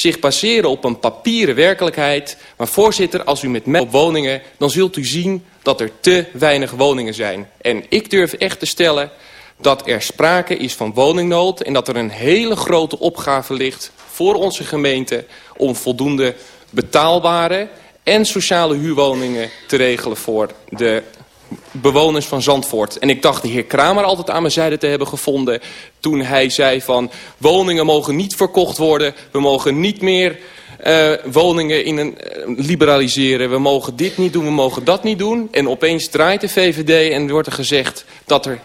zich baseren op een papieren werkelijkheid. Maar voorzitter, als u met mij op woningen, dan zult u zien dat er te weinig woningen zijn. En ik durf echt te stellen dat er sprake is van woningnood... en dat er een hele grote opgave ligt voor onze gemeente... om voldoende betaalbare en sociale huurwoningen te regelen voor de bewoners van Zandvoort. En ik dacht de heer Kramer altijd aan mijn zijde te hebben gevonden... toen hij zei van woningen mogen niet verkocht worden... we mogen niet meer uh, woningen in een, uh, liberaliseren. We mogen dit niet doen, we mogen dat niet doen. En opeens draait de VVD en wordt er gezegd dat er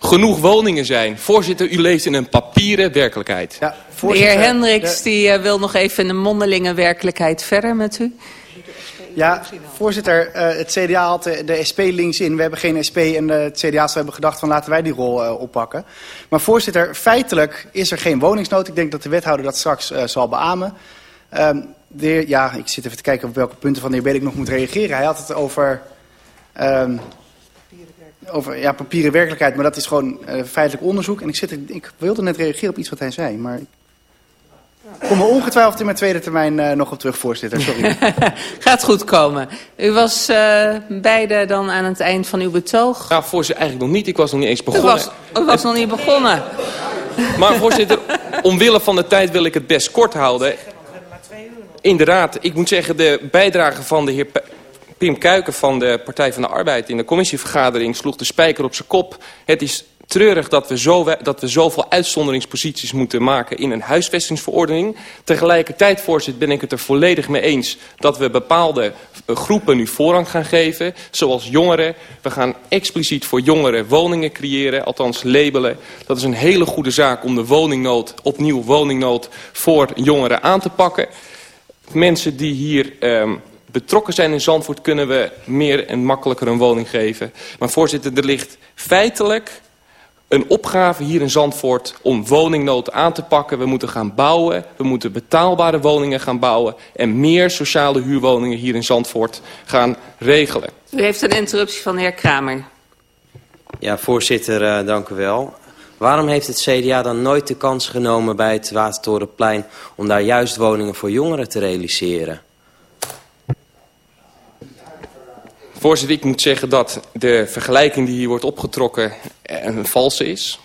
genoeg woningen zijn. Voorzitter, u leest in een papieren werkelijkheid. Ja, de heer Hendricks de... die, uh, wil nog even in een mondelinge werkelijkheid verder met u. Ja, voorzitter, uh, het CDA had de, SP links in. We hebben geen SP en uh, het CDA hebben gedacht van laten wij die rol uh, oppakken. Maar voorzitter, feitelijk is er geen woningsnood. Ik denk dat de wethouder dat straks zal beamen. Heer, ja, ik zit even te kijken op welke punten van de heer Belik nog moet reageren. Hij had het over, um, over ja, papieren werkelijkheid, maar dat is gewoon feitelijk onderzoek. En ik, zit, ik wilde net reageren op iets wat hij zei, maar kom er ongetwijfeld in mijn tweede termijn uh, nog op terug, voorzitter. Sorry. Gaat goed komen. U was uh, beide dan aan het eind van uw betoog? Ja, voorzitter, eigenlijk nog niet. Ik was nog niet eens begonnen. U was, u was nog niet begonnen. Maar voorzitter, omwille van de tijd wil ik het best kort houden. Inderdaad, ik moet zeggen, de bijdrage van de heer Pim Kuiken van de Partij van de Arbeid in de commissievergadering sloeg de spijker op zijn kop. Het is treurig dat we, zo, dat we zoveel uitzonderingsposities moeten maken in een huisvestingsverordening. Tegelijkertijd, voorzitter, ben ik het er volledig mee eens dat we bepaalde uh, groepen nu voorrang gaan geven. Zoals jongeren. We gaan expliciet voor jongeren woningen creëren, althans labelen. Dat is een hele goede zaak om de woningnood, opnieuw woningnood voor jongeren aan te pakken. Mensen die hier... Um, betrokken zijn in Zandvoort kunnen we meer en makkelijker een woning geven. Maar voorzitter, er ligt feitelijk een opgave hier in Zandvoort om woningnood aan te pakken. We moeten gaan bouwen, we moeten betaalbare woningen gaan bouwen... en meer sociale huurwoningen hier in Zandvoort gaan regelen. U heeft een interruptie van de heer Kramer. Ja, voorzitter, uh, dank u wel. Waarom heeft het CDA dan nooit de kans genomen bij het Watertorenplein... om daar juist woningen voor jongeren te realiseren? Voorzitter, ik moet zeggen dat de vergelijking die hier wordt opgetrokken een valse is.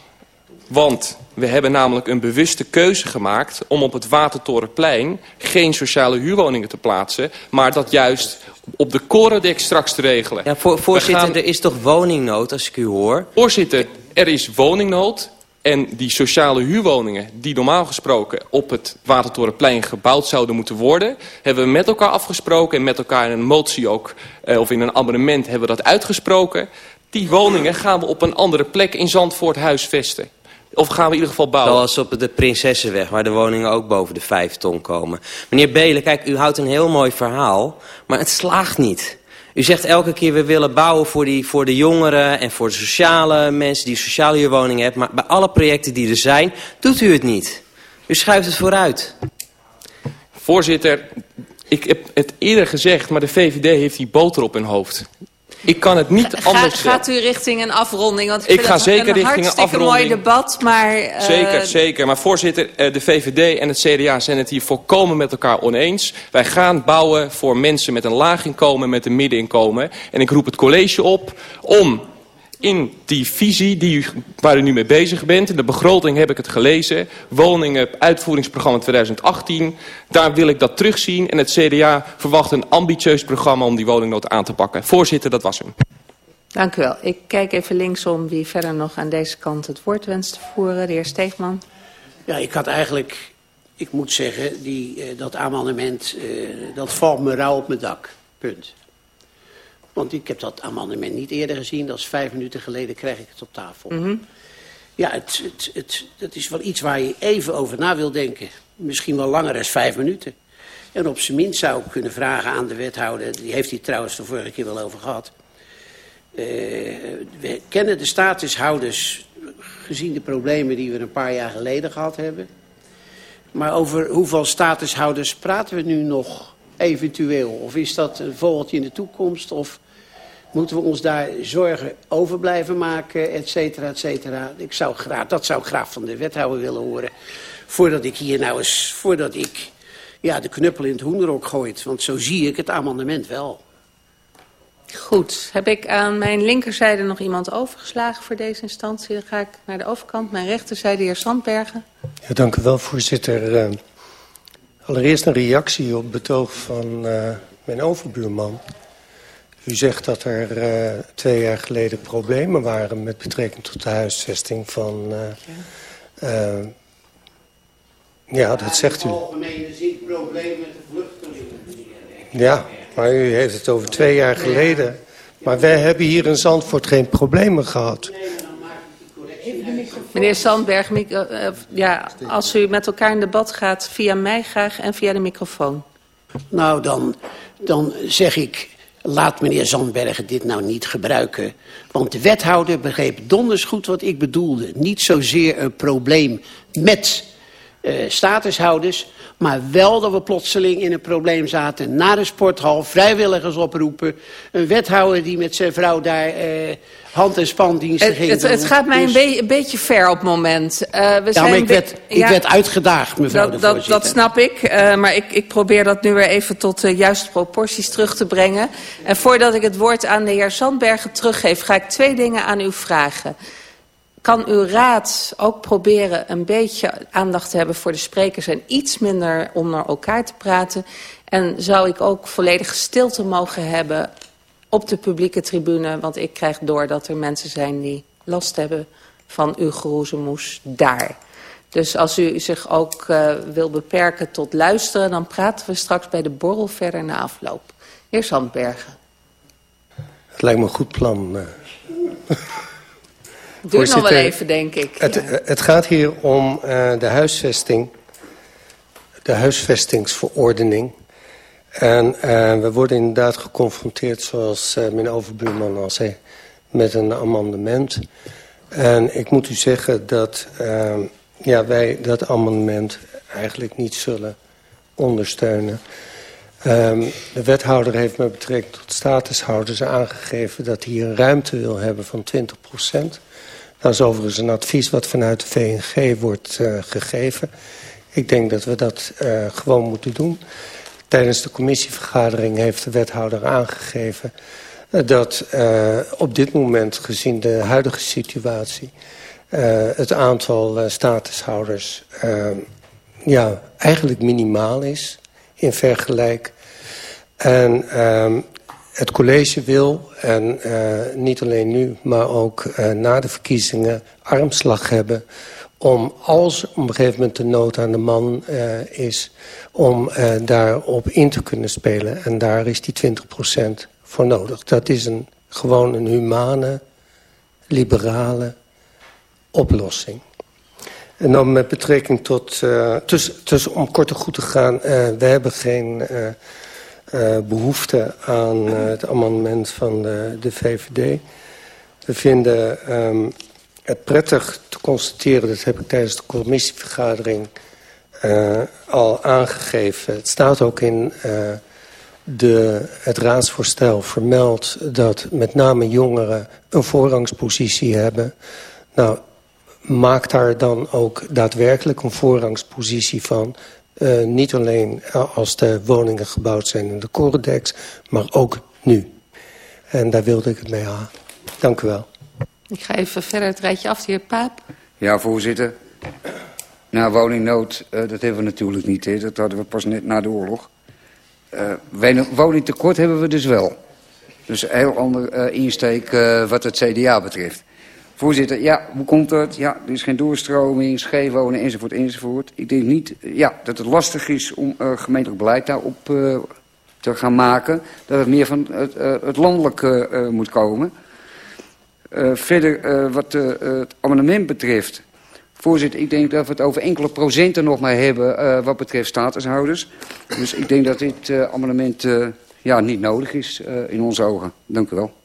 Want we hebben namelijk een bewuste keuze gemaakt om op het Watertorenplein geen sociale huurwoningen te plaatsen, maar dat juist op de Korendek straks te regelen. Ja, voor, voorzitter, gaan... er is toch woningnood als ik u hoor? Voorzitter, er is woningnood. En die sociale huurwoningen die normaal gesproken op het Watertorenplein gebouwd zouden moeten worden... hebben we met elkaar afgesproken en met elkaar in een motie ook, eh, of in een abonnement hebben we dat uitgesproken. Die woningen gaan we op een andere plek in Zandvoort huisvesten. Of gaan we in ieder geval bouwen? Zoals op de Prinsessenweg, waar de woningen ook boven de vijf ton komen. Meneer Belen, kijk, u houdt een heel mooi verhaal, maar het slaagt niet. U zegt elke keer we willen bouwen voor, die, voor de jongeren en voor de sociale mensen die sociale huurwoningen hebben. Maar bij alle projecten die er zijn, doet u het niet. U schuift het vooruit. Voorzitter, ik heb het eerder gezegd, maar de VVD heeft die boter op hun hoofd. Ik kan het niet Ga, anders Gaat u richting een afronding? Want ik, ik ga zeker richting een afronding. mooi debat, maar... Uh... Zeker, zeker. Maar voorzitter, eh, de VVD en het CDA zijn het hier volkomen met elkaar oneens. Wij gaan bouwen voor mensen met een laag inkomen, met een middeninkomen. En ik roep het college op om in die visie die u, waar u nu mee bezig bent. In de begroting heb ik het gelezen. Woningen, uitvoeringsprogramma 2018. Daar wil ik dat terugzien. En het CDA verwacht een ambitieus programma om die woningnood aan te pakken. Voorzitter, dat was hem. Dank u wel. Ik kijk even linksom wie verder nog aan deze kant het woord wenst te voeren. De heer Steegman. Ja, ik had eigenlijk, ik moet zeggen, die, uh, dat amendement, uh, dat valt me rauw op mijn dak. Punt. Want ik heb dat amendement niet eerder gezien. Dat is vijf minuten geleden krijg ik het op tafel. Mm -hmm. Ja, het, het, het, het is wel iets waar je even over na wil denken. Misschien wel langer dan vijf minuten. En op zijn minst zou ik kunnen vragen aan de wethouder... die heeft hij trouwens de vorige keer wel over gehad... Uh, we kennen de statushouders gezien de problemen die we een paar jaar geleden gehad hebben. Maar over hoeveel statushouders praten we nu nog eventueel? Of is dat een vogeltje in de toekomst? Of moeten we ons daar zorgen over blijven maken, et cetera, et cetera? Ik zou graag, dat zou ik graag van de wethouder willen horen. Voordat ik hier nou eens, voordat ik ja, de knuppel in het hoenderok gooit. Want zo zie ik het amendement wel. Goed. Heb ik aan mijn linkerzijde nog iemand overgeslagen voor deze instantie? Dan ga ik naar de overkant. Mijn rechterzijde, de heer Sandbergen. Ja, dank u wel, voorzitter. Allereerst een reactie op betoog van uh, mijn overbuurman. U zegt dat er uh, twee jaar geleden problemen waren met betrekking tot de huisvesting van... Ja. ja, dat zegt u. Algemene zin problemen met de vluchtelingen. Ja, maar u heeft het over twee jaar geleden. Maar wij hebben hier in Zandvoort geen problemen gehad. Meneer Sandberg, uh, ja, als u met elkaar in debat gaat, via mij graag en via de microfoon. Nou, dan, dan zeg ik, laat meneer Zandbergen dit nou niet gebruiken. Want de wethouder begreep donders goed wat ik bedoelde. Niet zozeer een probleem met uh, statushouders... maar wel dat we plotseling in een probleem zaten... naar de sporthal, vrijwilligers oproepen... een wethouder die met zijn vrouw daar uh, hand- en spandiensten ging het, het, gaat mij dus... een, be een, beetje ver op het moment. Uh, we ja, zijn maar ik werd, ik ja, werd uitgedaagd, mevrouw dat, de voorzitter. Dat, dat snap ik, maar ik, ik, probeer dat nu weer even tot de juiste proporties terug te brengen. En voordat ik het woord aan de heer Zandbergen teruggeef... ga ik twee dingen aan u vragen kan uw raad ook proberen een beetje aandacht te hebben voor de sprekers... en iets minder onder elkaar te praten? En zou ik ook volledige stilte mogen hebben op de publieke tribune? Want ik krijg door dat er mensen zijn die last hebben van uw geroezemoes daar. Dus als u zich ook uh, wil beperken tot luisteren... dan praten we straks bij de borrel verder na afloop. Heer Sandbergen. Het lijkt me een goed plan... Duurt nog wel even, denk ik. Het, ja. het gaat hier om uh, de huisvesting, de huisvestingsverordening. En uh, we worden inderdaad geconfronteerd, zoals uh, mijn overbuurman al zei, met een amendement. En ik moet u zeggen dat ja, wij dat amendement eigenlijk niet zullen ondersteunen. Um, de wethouder heeft met betrekking tot statushouders aangegeven... dat hij een ruimte wil hebben van 20 procent. Dat is overigens een advies wat vanuit de VNG wordt uh, gegeven. Ik denk dat we dat uh, gewoon moeten doen. Tijdens de commissievergadering heeft de wethouder aangegeven... Uh, dat op dit moment, gezien de huidige situatie... het aantal statushouders ja, eigenlijk minimaal is in vergelijk. En ehm, het college wil, en uh, niet alleen nu, maar ook uh, na de verkiezingen, armslag hebben om als op een gegeven moment de nood aan de man uh, is... om daarop in te kunnen spelen. En daar is die 20% voor nodig. Dat is een, gewoon een humane, liberale oplossing. En dan met betrekking tot... dus, dus om kort en goed te gaan, we hebben geen uh, behoefte aan uh, het amendement van de, de VVD. We vinden um, het prettig te constateren, dat heb ik tijdens de commissievergadering uh, al aangegeven. Het staat ook in de, het raadsvoorstel vermeld dat met name jongeren een voorrangspositie hebben. Nou, maak daar dan ook daadwerkelijk een voorrangspositie van... Uh, niet alleen als de woningen gebouwd zijn in de Corendex, maar ook nu. En daar wilde ik het mee aan. Dank u wel. Ik ga even verder het rijtje af, de heer Paap. Ja, voorzitter. Nou, woningnood, uh, dat hebben we natuurlijk niet. Hè. Dat hadden we pas net na de oorlog. Uh, woningtekort hebben we dus wel. Dus een heel ander insteek wat het CDA betreft. Voorzitter, ja, hoe komt dat? Ja, er is geen doorstroming, scheef wonen, enzovoort, enzovoort. Ik denk niet ja, dat het lastig is om uh, gemeentelijk beleid daarop uh, te gaan maken. Dat het meer van het, uh, het landelijke moet komen. verder, wat het amendement betreft... Voorzitter, ik denk dat we het over enkele procenten nog maar hebben wat betreft statushouders. Dus ik denk dat dit amendement ja, niet nodig is in onze ogen. Dank u wel.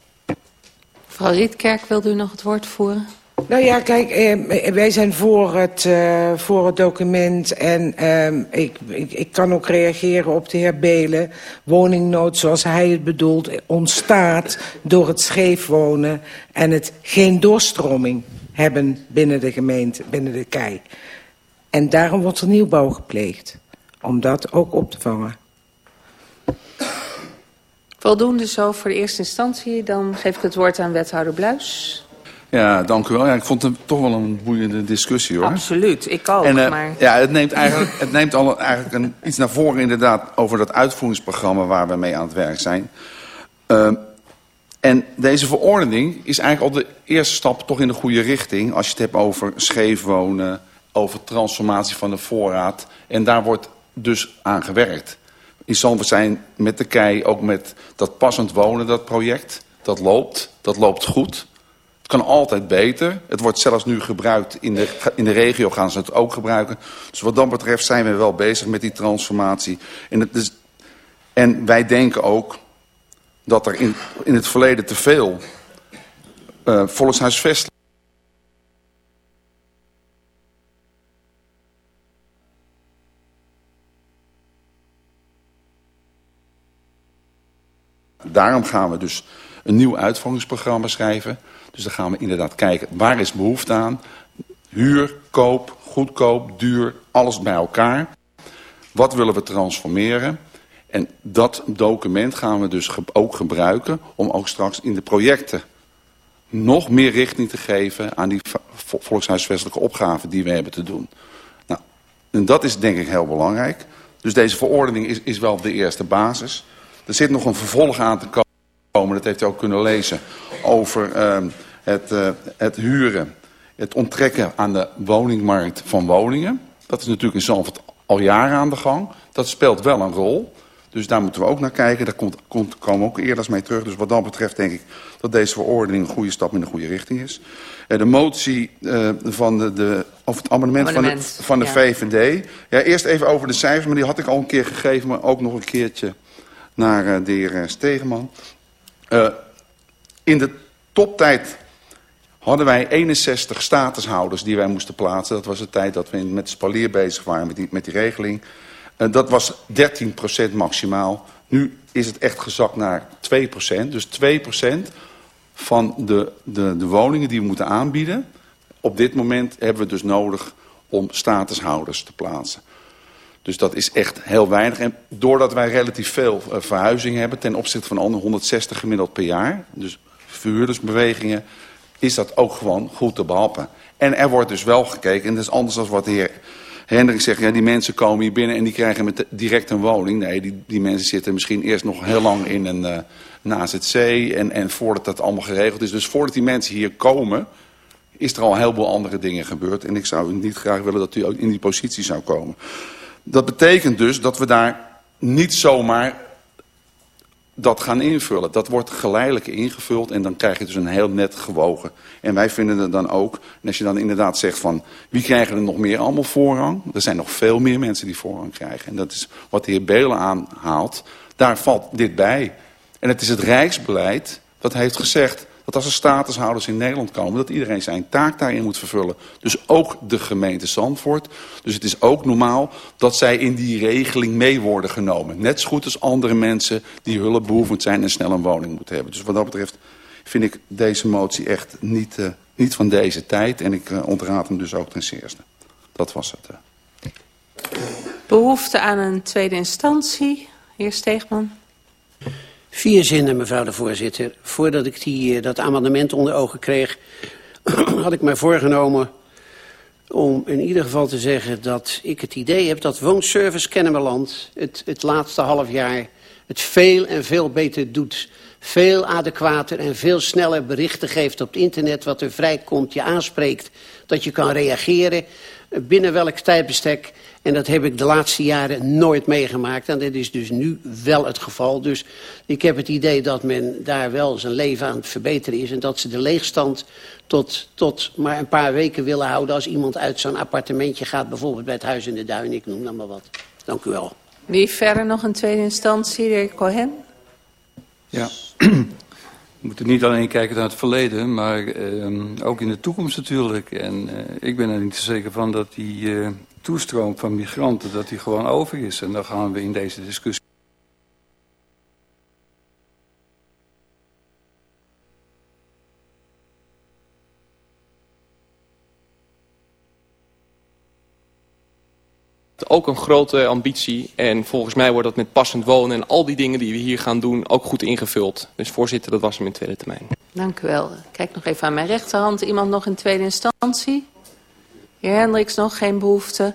Mevrouw Rietkerk, wilt u nog het woord voeren? Nou ja, kijk, eh, wij zijn voor het, uh, voor het document en uh, ik, ik, ik, kan ook reageren op de heer Belen. Woningnood, zoals hij het bedoelt, ontstaat door het scheef wonen en het geen doorstroming hebben binnen de gemeente, binnen de kei. En daarom wordt er nieuwbouw gepleegd. om dat ook op te vangen. Voldoende zo voor de eerste instantie. Dan geef ik het woord aan wethouder Bluis. Ja, dank u wel. Ja, ik vond het toch wel een boeiende discussie, hoor. Absoluut, ik ook. En, uh, maar... Ja, het neemt eigenlijk, het neemt al eigenlijk een, iets naar voren inderdaad over dat uitvoeringsprogramma waar we mee aan het werk zijn. Uh, en deze verordening is eigenlijk al de eerste stap toch in de goede richting. Als je het hebt over scheef wonen, over transformatie van de voorraad. En daar wordt dus aan gewerkt. In Zandvoort zijn met de KEI ook met dat passend wonen, dat project. Dat loopt, dat loopt goed. Het kan altijd beter. Het wordt zelfs nu gebruikt. In de, in de regio gaan ze het ook gebruiken. Dus wat dat betreft zijn we wel bezig met die transformatie. En, het en wij denken ook dat er in, in het verleden te veel uh, volkshuisvesting... Daarom gaan we dus een nieuw uitvoeringsprogramma schrijven. Dus dan gaan we inderdaad kijken, waar is behoefte aan? Huur, koop, goedkoop, duur, alles bij elkaar. Wat willen we transformeren? En dat document gaan we dus ook gebruiken om ook straks in de projecten nog meer richting te geven aan die volkshuisvestelijke opgaven die we hebben te doen. Nou, en dat is denk ik heel belangrijk. Dus deze verordening is, is wel de eerste basis. Er zit nog een vervolg aan te komen, dat heeft u ook kunnen lezen, over uh, het, uh, het huren, het onttrekken aan de woningmarkt van woningen. Dat is natuurlijk in Zandvoort al jaren aan de gang. Dat speelt wel een rol. Dus daar moeten we ook naar kijken. Daar komt, komt, komen we ook eerder mee terug. Dus wat dat betreft denk ik dat deze verordening een goede stap in de goede richting is. De motie uh, van de, de, of het amendement, amendement van de, van de ja. VVD. Ja, eerst even over de cijfers, maar die had ik al een keer gegeven. Maar ook nog een keertje naar uh, de heer Stegeman. Uh, in de toptijd hadden wij 61 statushouders die wij moesten plaatsen. Dat was de tijd dat we met spalier bezig waren met die, met die regeling. Dat was 13% maximaal. Nu is het echt gezakt naar 2%. Dus 2% van de, de, de woningen die we moeten aanbieden. Op dit moment hebben we dus nodig om statushouders te plaatsen. Dus dat is echt heel weinig. En doordat wij relatief veel uh, verhuizingen hebben... ten opzichte van andere 160 gemiddeld per jaar... dus verhuurdersbewegingen... is dat ook gewoon goed te behappen. En er wordt dus wel gekeken... en dat is anders dan wat de heer Hendrik zegt... ja, die mensen komen hier binnen en die krijgen met direct een woning. Nee, die, die mensen zitten misschien eerst nog heel lang in een, uh. En, en voordat dat allemaal geregeld is. Dus voordat die mensen hier komen... is er al een heleboel andere dingen gebeurd. En ik zou niet graag willen dat u ook in die positie zou komen. Dat betekent dus dat we daar niet zomaar dat gaan invullen. Dat wordt geleidelijk ingevuld en dan krijg je dus een heel net gewogen. En wij vinden het dan ook, en als je dan inderdaad zegt van... wie krijgen er nog meer allemaal voorrang? Er zijn nog veel meer mensen die voorrang krijgen. En dat is wat de heer Belen aanhaalt. Daar valt dit bij. En het is het Rijksbeleid dat heeft gezegd dat als er statushouders in Nederland komen... dat iedereen zijn taak daarin moet vervullen. Dus ook de gemeente Zandvoort. Dus het is ook normaal dat zij in die regeling mee worden genomen. Net zo goed als andere mensen die hulpbehoevend zijn... en snel een woning moeten hebben. Dus wat dat betreft vind ik deze motie echt niet, uh, niet van deze tijd. En ik uh, ontraad hem dus ook ten zeerste. Dat was het. Uh. Behoefte aan een tweede instantie. Heer Steegman. Vier zinnen, mevrouw de voorzitter. Voordat ik die, dat amendement onder ogen kreeg, had ik mij voorgenomen om in ieder geval te zeggen dat ik het idee heb dat Woonservice Kennemerland het, het laatste half jaar het veel en veel beter doet. Veel adequater en veel sneller berichten geeft op het internet wat er vrijkomt, je aanspreekt, dat je kan reageren binnen welk tijdbestek. En dat heb ik de laatste jaren nooit meegemaakt. En dat is dus nu wel het geval. Dus ik heb het idee dat men daar wel zijn leven aan het verbeteren is. En dat ze de leegstand tot, tot maar een paar weken willen houden... als iemand uit zo'n appartementje gaat. Bijvoorbeeld bij het Huis in de Duin, ik noem dan maar wat. Dank u wel. Wie verder nog een tweede instantie, de heer Cohen? Ja, we moeten niet alleen kijken naar het verleden, maar uh, ook in de toekomst natuurlijk. En uh, ik ben er niet zo zeker van dat die uh, toestroom van migranten dat die gewoon over is. En dan gaan we in deze discussie. ook een grote ambitie. En volgens mij wordt dat met passend wonen en al die dingen die we hier gaan doen ook goed ingevuld. Dus voorzitter, dat was hem in tweede termijn. Dank u wel. Kijk nog even aan mijn rechterhand. Iemand nog in tweede instantie? Heer Hendricks nog geen behoefte.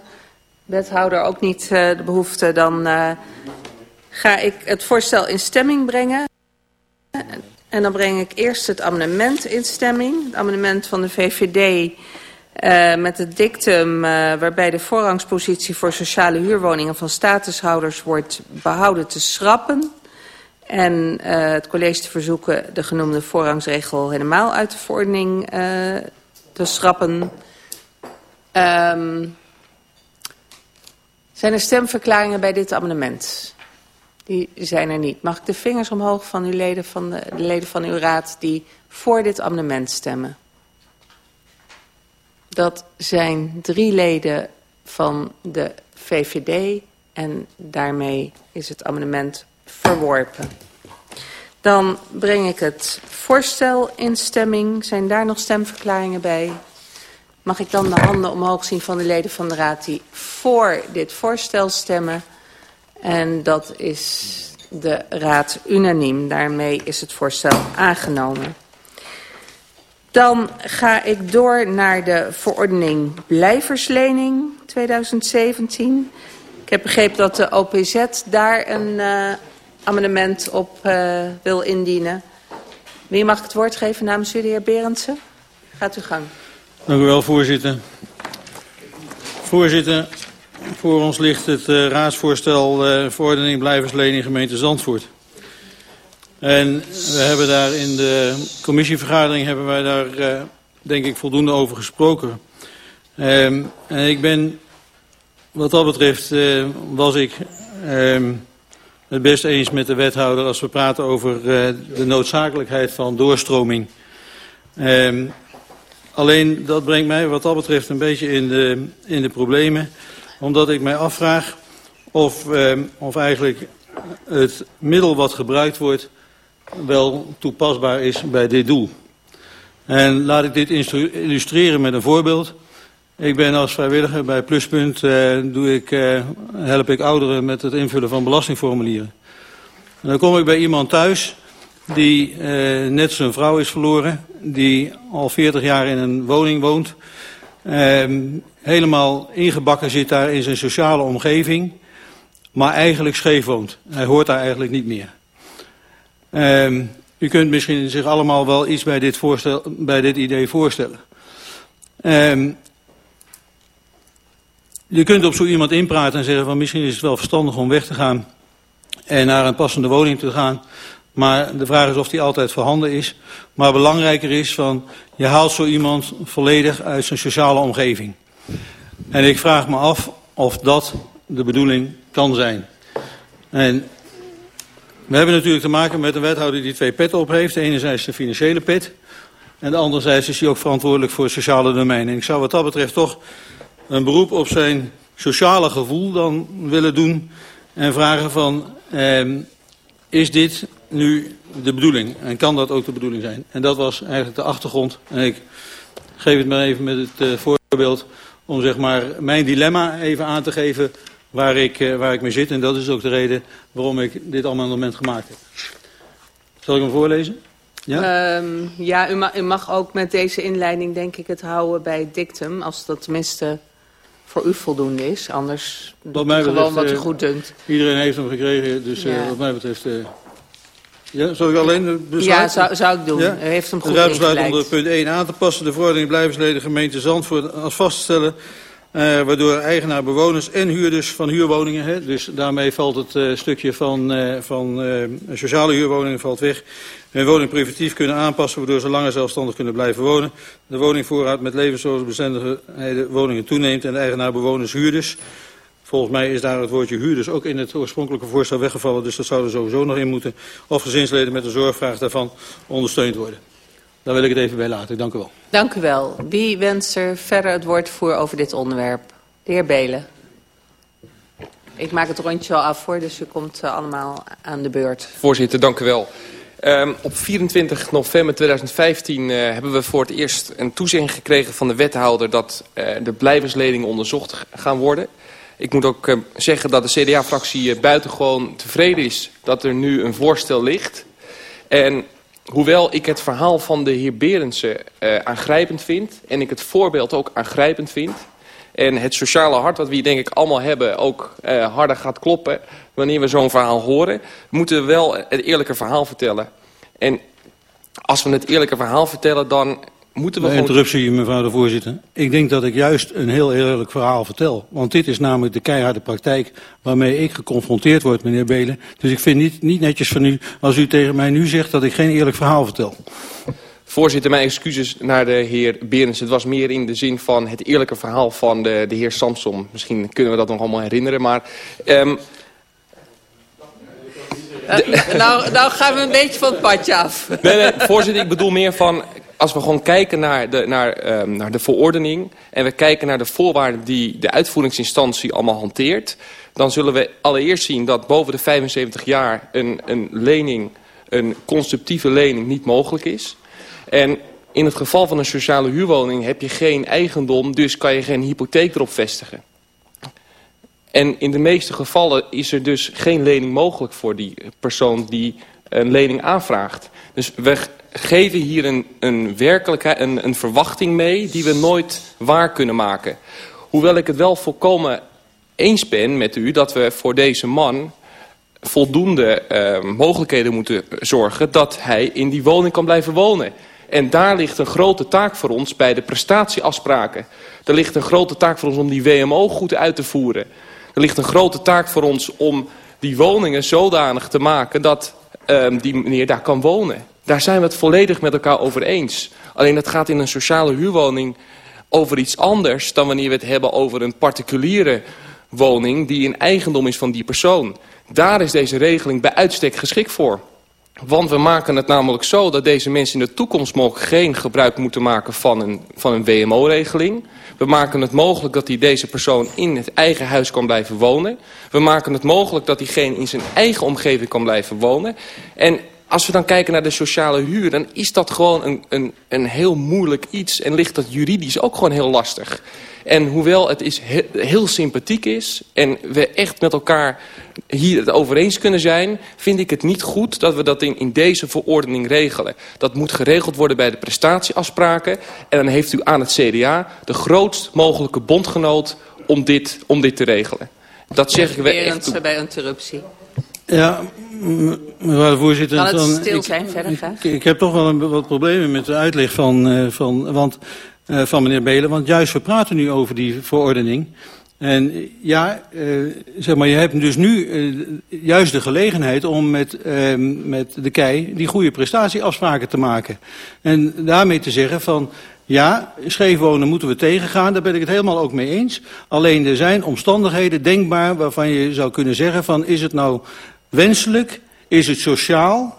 Wethouder ook niet uh, de behoefte. Dan uh, ga ik het voorstel in stemming brengen. En dan breng ik eerst het amendement in stemming. Het amendement van de VVD uh, met het dictum waarbij de voorrangspositie voor sociale huurwoningen van statushouders wordt behouden te schrappen. En het college te verzoeken de genoemde voorrangsregel helemaal uit de verordening te schrappen. Um, zijn er stemverklaringen bij dit amendement? Die zijn er niet. Mag ik de vingers omhoog van uw leden van de, de leden van uw raad die voor dit amendement stemmen? Dat zijn drie leden van de VVD en daarmee is het amendement verworpen. Dan breng ik het voorstel in stemming. Zijn daar nog stemverklaringen bij? Mag ik dan de handen omhoog zien van de leden van de Raad die voor dit voorstel stemmen? En dat is de Raad unaniem. Daarmee is het voorstel aangenomen. Dan ga ik door naar de verordening blijverslening 2017. Ik heb begrepen dat de OPZ daar een uh, amendement op uh, wil indienen. Wie mag het woord geven namens u, de heer Berendsen? Gaat u gang. Dank u wel, voorzitter. Voorzitter, voor ons ligt het uh, raadsvoorstel uh, verordening blijverslening gemeente Zandvoort. En we hebben daar in de commissievergadering hebben wij daar uh, denk ik voldoende over gesproken. Um, en ik ben wat dat betreft was ik um, het best eens met de wethouder als we praten over de noodzakelijkheid van doorstroming. Um, alleen dat brengt mij wat dat betreft een beetje in de, in de problemen. Omdat ik mij afvraag of, of eigenlijk het middel wat gebruikt wordt wel toepasbaar is bij dit doel. En laat ik dit illustreren met een voorbeeld. Ik ben als vrijwilliger bij Pluspunt, uh, doe ik, uh, help ik ouderen met het invullen van belastingformulieren. En dan kom ik bij iemand thuis die uh, net zijn vrouw is verloren, die al 40 jaar in een woning woont. helemaal ingebakken zit daar in zijn sociale omgeving, maar eigenlijk scheef woont. Hij hoort daar eigenlijk niet meer. Um, u kunt misschien zich allemaal wel iets bij dit, voorstel, bij dit idee voorstellen. Um, je kunt op zo iemand inpraten en zeggen van misschien is het wel verstandig om weg te gaan en naar een passende woning te gaan. Maar de vraag is of die altijd voorhanden is. Maar belangrijker is van je haalt zo iemand volledig uit zijn sociale omgeving. En ik vraag me af of dat de bedoeling kan zijn. En we hebben natuurlijk te maken met een wethouder die twee petten op heeft. Enerzijds de financiële pet. En de anderzijds is hij ook verantwoordelijk voor het sociale domein. En ik zou wat dat betreft toch een beroep op zijn sociale gevoel dan willen doen. En vragen van, eh, is dit nu de bedoeling? En kan dat ook de bedoeling zijn? En dat was eigenlijk de achtergrond. En ik geef het maar even met het uh, voorbeeld om zeg maar mijn dilemma even aan te geven waar ik, uh, waar ik mee zit. En dat is ook de reden waarom ik dit amendement gemaakt heb. Zal ik hem voorlezen? Ja, um, ja u, ma u, mag ook met deze inleiding denk ik het houden bij dictum. Als dat tenminste voor u voldoende is. Anders wat mij betreft, gewoon wat u goed dunkt. Iedereen heeft hem gekregen, dus ja. wat mij betreft... Ja, zal ik alleen besluiten? Ja, zou, zou ik doen. Ja? U heeft hem goed ingeleid. om de punt 1 aan te passen. De verordening blijvensleden gemeente Zandvoort als vast te stellen Uh, waardoor eigenaar, bewoners en huurders van huurwoningen, hè, dus daarmee valt het uh, stukje van, uh, van sociale huurwoningen valt weg, hun woning preventief kunnen aanpassen, waardoor ze langer zelfstandig kunnen blijven wonen. De woningvoorraad met levensbestendigheden woningen toeneemt en de eigenaar, bewoners, huurders. Volgens mij is daar het woordje huurders ook in het oorspronkelijke voorstel weggevallen, dus dat zou er sowieso nog in moeten. Of gezinsleden met de zorgvraag daarvan ondersteund worden. Daar wil ik het even bij laten. Dank u wel. Dank u wel. Wie wenst er verder het woord voeren over dit onderwerp? De heer Belen. Ik maak het rondje al af voor, dus u komt uh, allemaal aan de beurt. Voorzitter, dank u wel. Um, op 24 november 2015 uh, hebben we voor het eerst een toezegging gekregen van de wethouder dat uh, de blijversledingen onderzocht gaan worden. Ik moet ook uh, zeggen dat de CDA-fractie uh, buitengewoon tevreden is dat er nu een voorstel ligt. En hoewel ik het verhaal van de heer Berendsen uh, aangrijpend vind... en ik het voorbeeld ook aangrijpend vind... en het sociale hart wat we denk ik allemaal hebben ook harder gaat kloppen... wanneer we zo'n verhaal horen... moeten we wel het eerlijke verhaal vertellen. En als we het eerlijke verhaal vertellen, dan moeten we interruptie, mevrouw de voorzitter. Ik denk dat ik juist een heel eerlijk verhaal vertel. Want dit is namelijk de keiharde praktijk waarmee ik geconfronteerd word, meneer Belen. Dus ik vind het niet, niet netjes van u als u tegen mij nu zegt dat ik geen eerlijk verhaal vertel. Voorzitter, mijn excuses naar de heer Berens. Het was meer in de zin van het eerlijke verhaal van de, de heer Samson. Misschien kunnen we dat nog allemaal herinneren, maar... Um, Uh, nou, nou gaan we een beetje van het padje af. Nee, nee, voorzitter, ik bedoel meer van... Als we gewoon kijken naar de, naar, um, naar de verordening... en we kijken naar de voorwaarden die de uitvoeringsinstantie allemaal hanteert... dan zullen we allereerst zien dat boven de 75 jaar een, een lening... een constructieve lening niet mogelijk is. En in het geval van een sociale huurwoning heb je geen eigendom... dus kan je geen hypotheek erop vestigen. En in de meeste gevallen is er dus geen lening mogelijk voor die persoon die een lening aanvraagt. Dus we geven hier een, een werkelijkheid, een, een verwachting mee die we nooit waar kunnen maken. Hoewel ik het wel volkomen eens ben met u dat we voor deze man voldoende uh, mogelijkheden moeten zorgen dat hij in die woning kan blijven wonen. En daar ligt een grote taak voor ons bij de prestatieafspraken. Er ligt een grote taak voor ons om die WMO goed uit te voeren. Er ligt een grote taak voor ons om die woningen zodanig te maken dat um, die meneer daar kan wonen. Daar zijn we het volledig met elkaar over eens. Alleen het gaat in een sociale huurwoning over iets anders dan wanneer we het hebben over een particuliere woning die in eigendom is van die persoon. Daar is deze regeling bij uitstek geschikt voor. Want we maken het namelijk zo dat deze mensen in de toekomst mogelijk geen gebruik moeten maken van een, van een WMO-regeling. We maken het mogelijk dat hij deze persoon in het eigen huis kan blijven wonen. We maken het mogelijk dat diegene in zijn eigen omgeving kan blijven wonen. En als we dan kijken naar de sociale huur, dan is dat gewoon een, een, een heel moeilijk iets. En ligt dat juridisch ook gewoon heel lastig. En hoewel het is heel, heel sympathiek is en we echt met elkaar hier het over eens kunnen zijn... vind ik het niet goed dat we dat in, in deze verordening regelen. Dat moet geregeld worden bij de prestatieafspraken. En dan heeft u aan het CDA de grootst mogelijke bondgenoot om dit, om dit te regelen. Dat zeg ik wel echt toe. bij interruptie. Ja, mevrouw de voorzitter... Kan het dan, stil zijn ik, verder graag? Ik, ik heb toch wel een, wat problemen met de uitleg van, uh, van, want, van meneer Belen. Want juist, we praten nu over die verordening. En ja, uh, zeg maar, je hebt dus nu uh, juist de gelegenheid om met, met de KEI die goede prestatieafspraken te maken. En daarmee te zeggen van, ja, scheefwonen moeten we tegengaan, daar ben ik het helemaal ook mee eens. Alleen er zijn omstandigheden denkbaar waarvan je zou kunnen zeggen van, is het nou wenselijk, is het sociaal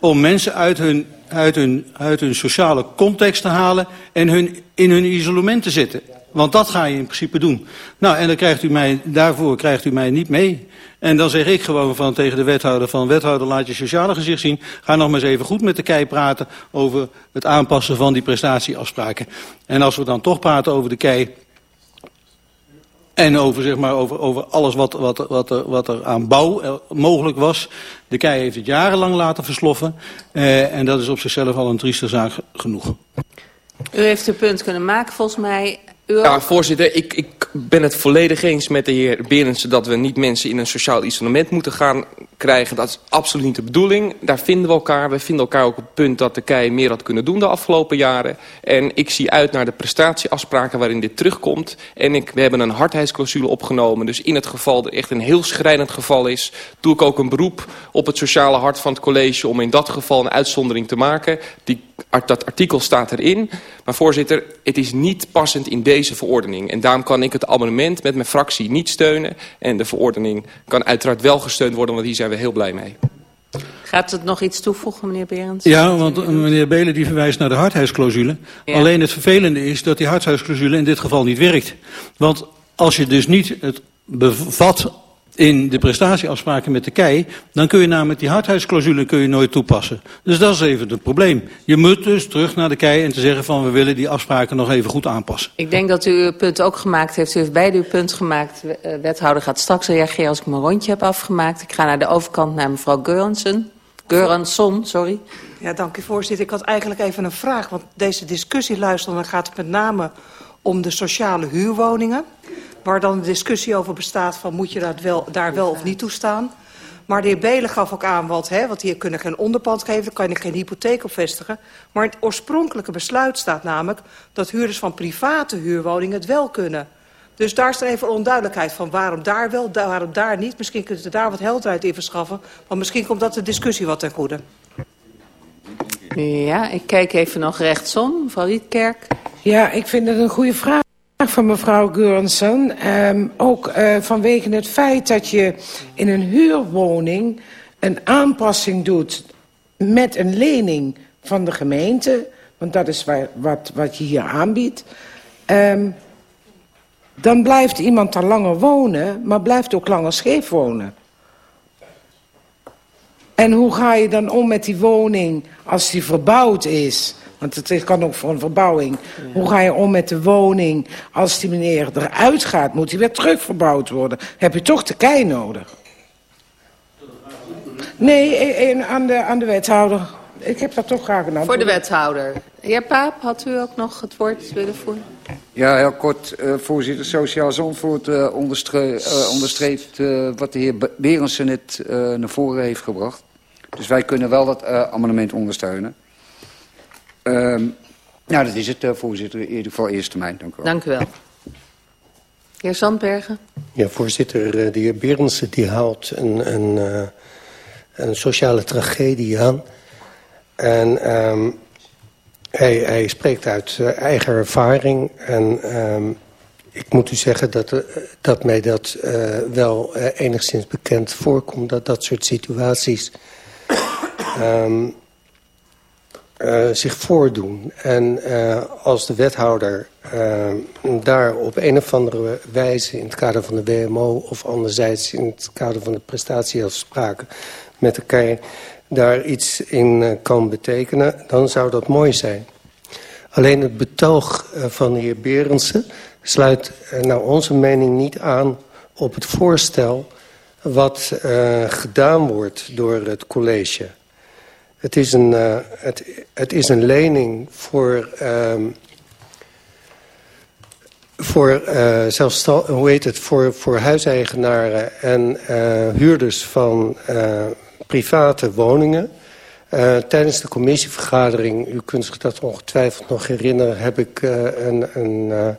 om mensen uit hun, uit hun, uit hun sociale context te halen en hun in hun isolement te zetten. Want dat ga je in principe doen. Nou, en dan krijgt u mij, daarvoor krijgt u mij niet mee. En dan zeg ik gewoon van tegen de wethouder van... wethouder, laat je sociale gezicht zien. Ga nog maar eens even goed met de KEI praten... over het aanpassen van die prestatieafspraken. En als we dan toch praten over de KEI... en over, zeg maar, over, over alles wat, wat, wat, er, wat er aan bouw mogelijk was... de KEI heeft het jarenlang laten versloffen... Eh, en dat is op zichzelf al een trieste zaak genoeg. U heeft uw punt kunnen maken, volgens mij. Ja, voorzitter, ik, ik ben het volledig eens met de heer Berendsen... dat we niet mensen in een sociaal isolement moeten gaan krijgen. Dat is absoluut niet de bedoeling. Daar vinden we elkaar. We vinden elkaar ook op het punt dat de KEI meer had kunnen doen de afgelopen jaren. En ik zie uit naar de prestatieafspraken waarin dit terugkomt. En ik, we hebben een hardheidsclausule opgenomen. Dus in het geval er echt een heel schrijnend geval is... doe ik ook een beroep op het sociale hart van het college... om in dat geval een uitzondering te maken. Die, dat artikel staat erin. Maar voorzitter, het is niet passend in deze verordening. En daarom kan ik het amendement met mijn fractie niet steunen. En de verordening kan uiteraard wel gesteund worden, want hier zijn we heel blij mee. Gaat het nog iets toevoegen, meneer Berends? Ja, want meneer Belen die verwijst naar de hardheidsclausule. Ja. Alleen het vervelende is dat die hardheidsclausule in dit geval niet werkt. Want als je dus niet het bevat in de prestatieafspraken met de KEI... dan kun je namelijk die hardhuisclausule kun je nooit toepassen. Dus dat is even het probleem. Je moet dus terug naar de KEI en te zeggen van... we willen die afspraken nog even goed aanpassen. Ik denk dat u uw punt ook gemaakt heeft. U heeft beide uw punt gemaakt. Eh, wethouder gaat straks reageren als ik mijn rondje heb afgemaakt. Ik ga naar de overkant naar mevrouw Geurensen. Geurenson, sorry. Ja, dank u voorzitter. Ik had eigenlijk even een vraag. Want deze discussie luisteren, dan gaat het met name om de sociale huurwoningen. Waar dan de discussie over bestaat van moet je dat wel, daar wel of niet toestaan. Maar de heer Belen gaf ook aan, wat, hè, want hier kunnen geen onderpand geven, daar kan je geen hypotheek op vestigen. Maar het oorspronkelijke besluit staat namelijk dat huurders van private huurwoningen het wel kunnen. Dus daar is er even onduidelijkheid van waarom daar wel, waarom daar niet. Misschien kunt u daar wat helderheid in verschaffen, want misschien komt dat de discussie wat ten goede. Ja, ik kijk even nog rechtsom, mevrouw Rietkerk. Ja, ik vind het een goede vraag van mevrouw Geurensen. Um, ook uh, vanwege het feit dat je in een huurwoning een aanpassing doet met een lening van de gemeente. Want dat is waar, wat, wat je hier aanbiedt. Um, dan blijft iemand dan langer wonen, maar blijft ook langer scheef wonen. En hoe ga je dan om met die woning als die verbouwd is? Want het kan ook voor een verbouwing. Hoe ga je om met de woning als die meneer eruit gaat? Moet die weer terug verbouwd worden? Heb je toch de kei nodig? Nee, aan de, aan de wethouder. Ik heb dat toch graag gedaan. Voor de wethouder. Heer Paap, had u ook nog het woord willen voeren? Ja, heel kort, uh, voorzitter. Sociaal Zandvoort uh, onderstre uh, onderstreept wat de heer Berensen net naar voren heeft gebracht. Dus wij kunnen wel dat amendement ondersteunen. Um, nou, dat is het, uh, voorzitter. In ieder geval eerste termijn. Dank u wel. Dank u wel. Heer Zandbergen. Ja, voorzitter. Eh, de heer Berensen die haalt een, een, uh, een sociale tragedie aan. En um, hij, hij spreekt uit uh, eigen ervaring. En um, ik moet u zeggen dat, uh, dat mij dat uh, wel uh, enigszins bekend voorkomt. Dat dat soort situaties... Um, uh, zich voordoen. En uh, als de wethouder uh, daar op een of andere wijze... in het kader van de WMO of anderzijds in het kader van de prestatieafspraken... met elkaar daar iets in kan betekenen, dan zou dat mooi zijn. Alleen het betoog van de heer Berensen sluit naar onze mening niet aan op het voorstel... wat gedaan wordt door het college... Het is een, uh, het, het is een lening voor, um, voor, uh, zelfstand, hoe heet het, voor, voor huiseigenaren en uh, huurders van private woningen. tijdens de commissievergadering, u kunt zich dat ongetwijfeld nog herinneren... heb ik een, een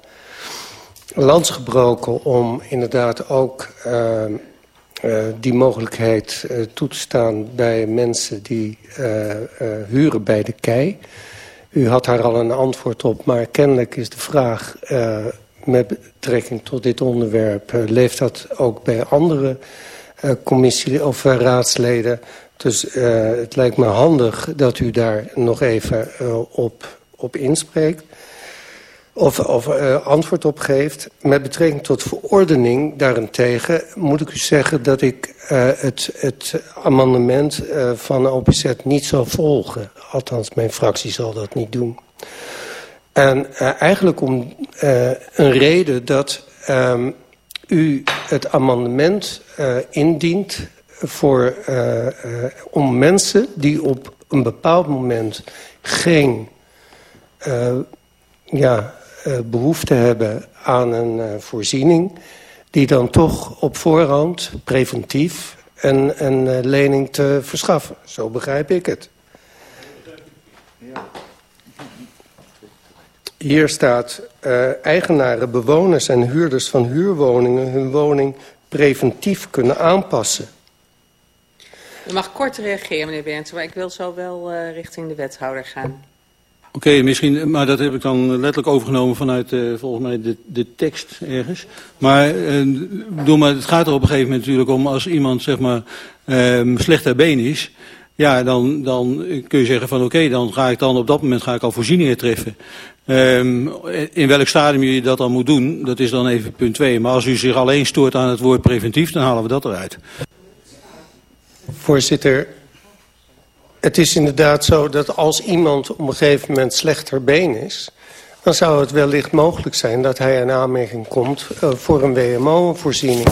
lans gebroken om inderdaad ook ehm, uh, die mogelijkheid uh, toe te staan bij mensen die uh, huren bij de kei. U had daar al een antwoord op, maar kennelijk is de vraag met betrekking tot dit onderwerp... leeft dat ook bij andere commissie- of raadsleden. Dus het lijkt me handig dat u daar nog even op, op inspreekt of, of uh, antwoord op geeft. Met betrekking tot verordening daarentegen moet ik u zeggen dat ik uh, het, het amendement uh, van OPZ niet zal volgen. Althans, mijn fractie zal dat niet doen. En eigenlijk om een reden dat um, u het amendement indient voor, om mensen die op een bepaald moment geen ja, behoefte hebben aan een uh, voorziening... die dan toch op voorhand, preventief, een, een uh, lening te verschaffen. Zo begrijp ik het. Hier staat, eigenaren, bewoners en huurders van huurwoningen... hun woning preventief kunnen aanpassen. U mag kort reageren, meneer Berends, maar ik wil zo wel richting de wethouder gaan. Oké, misschien, maar dat heb ik dan letterlijk overgenomen vanuit uh, volgens mij de, de tekst ergens. Maar, uh, bedoel, maar het gaat er op een gegeven moment natuurlijk om als iemand zeg maar uh, slecht ter been is. Ja, dan, dan kun je zeggen van oké, dan ga ik dan op dat moment ga ik al voorzieningen treffen. Um, in welk stadium je dat dan moet doen, dat is dan even punt 2. Maar als u zich alleen stoort aan het woord preventief, dan halen we dat eruit. Voorzitter, het is inderdaad zo dat als iemand op een gegeven moment slechter been is... dan zou het wellicht mogelijk zijn dat hij in aanmerking komt uh, voor een WMO-voorziening.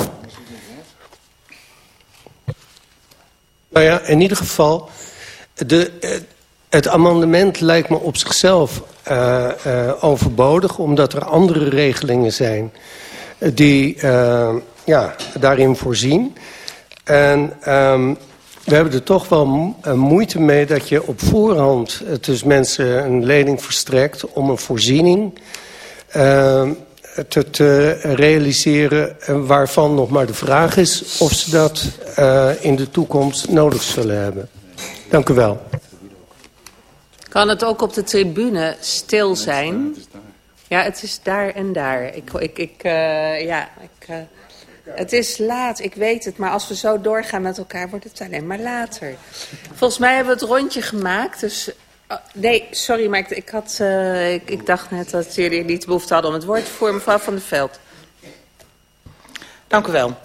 Nou ja, in ieder geval, de, het amendement lijkt me op zichzelf uh, uh, overbodig... omdat er andere regelingen zijn die uh, ja, daarin voorzien. En um, we hebben er toch wel moeite mee dat je op voorhand... dus mensen een lening verstrekt om een voorziening... Uh, te, te, realiseren waarvan nog maar de vraag is... of ze dat in de toekomst nodig zullen hebben. Dank u wel. Kan het ook op de tribune stil zijn? Ja, het is daar en daar. Ik, ik, ik ja, ik, het is laat, ik weet het. Maar als we zo doorgaan met elkaar, wordt het alleen maar later. Volgens mij hebben we het rondje gemaakt. Dus, oh, nee, sorry, maar ik, had, uh, ik, dacht net dat jullie niet behoefte hadden om het woord voeren. Mevrouw Van der Veld. Dank u wel.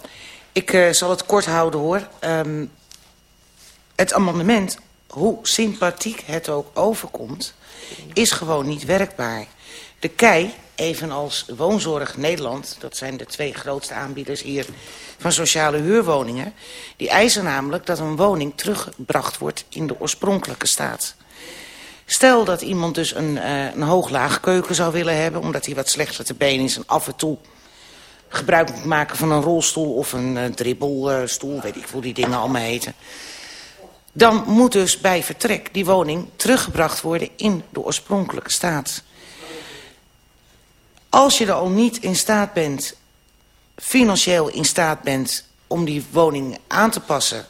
Ik uh, zal het kort houden, hoor. Um, het amendement hoe sympathiek het ook overkomt, is gewoon niet werkbaar. De KEI, evenals Woonzorg Nederland, dat zijn de twee grootste aanbieders hier van sociale huurwoningen, die eisen namelijk dat een woning teruggebracht wordt in de oorspronkelijke staat. Stel dat iemand dus een, uh, een keuken zou willen hebben, omdat hij wat slechter te been is en af en toe gebruik moet maken van een rolstoel of een uh, dribbelstoel, weet ik hoe die dingen allemaal heten dan moet dus bij vertrek die woning teruggebracht worden in de oorspronkelijke staat. Als je er al niet in staat bent, financieel in staat bent om die woning aan te passen...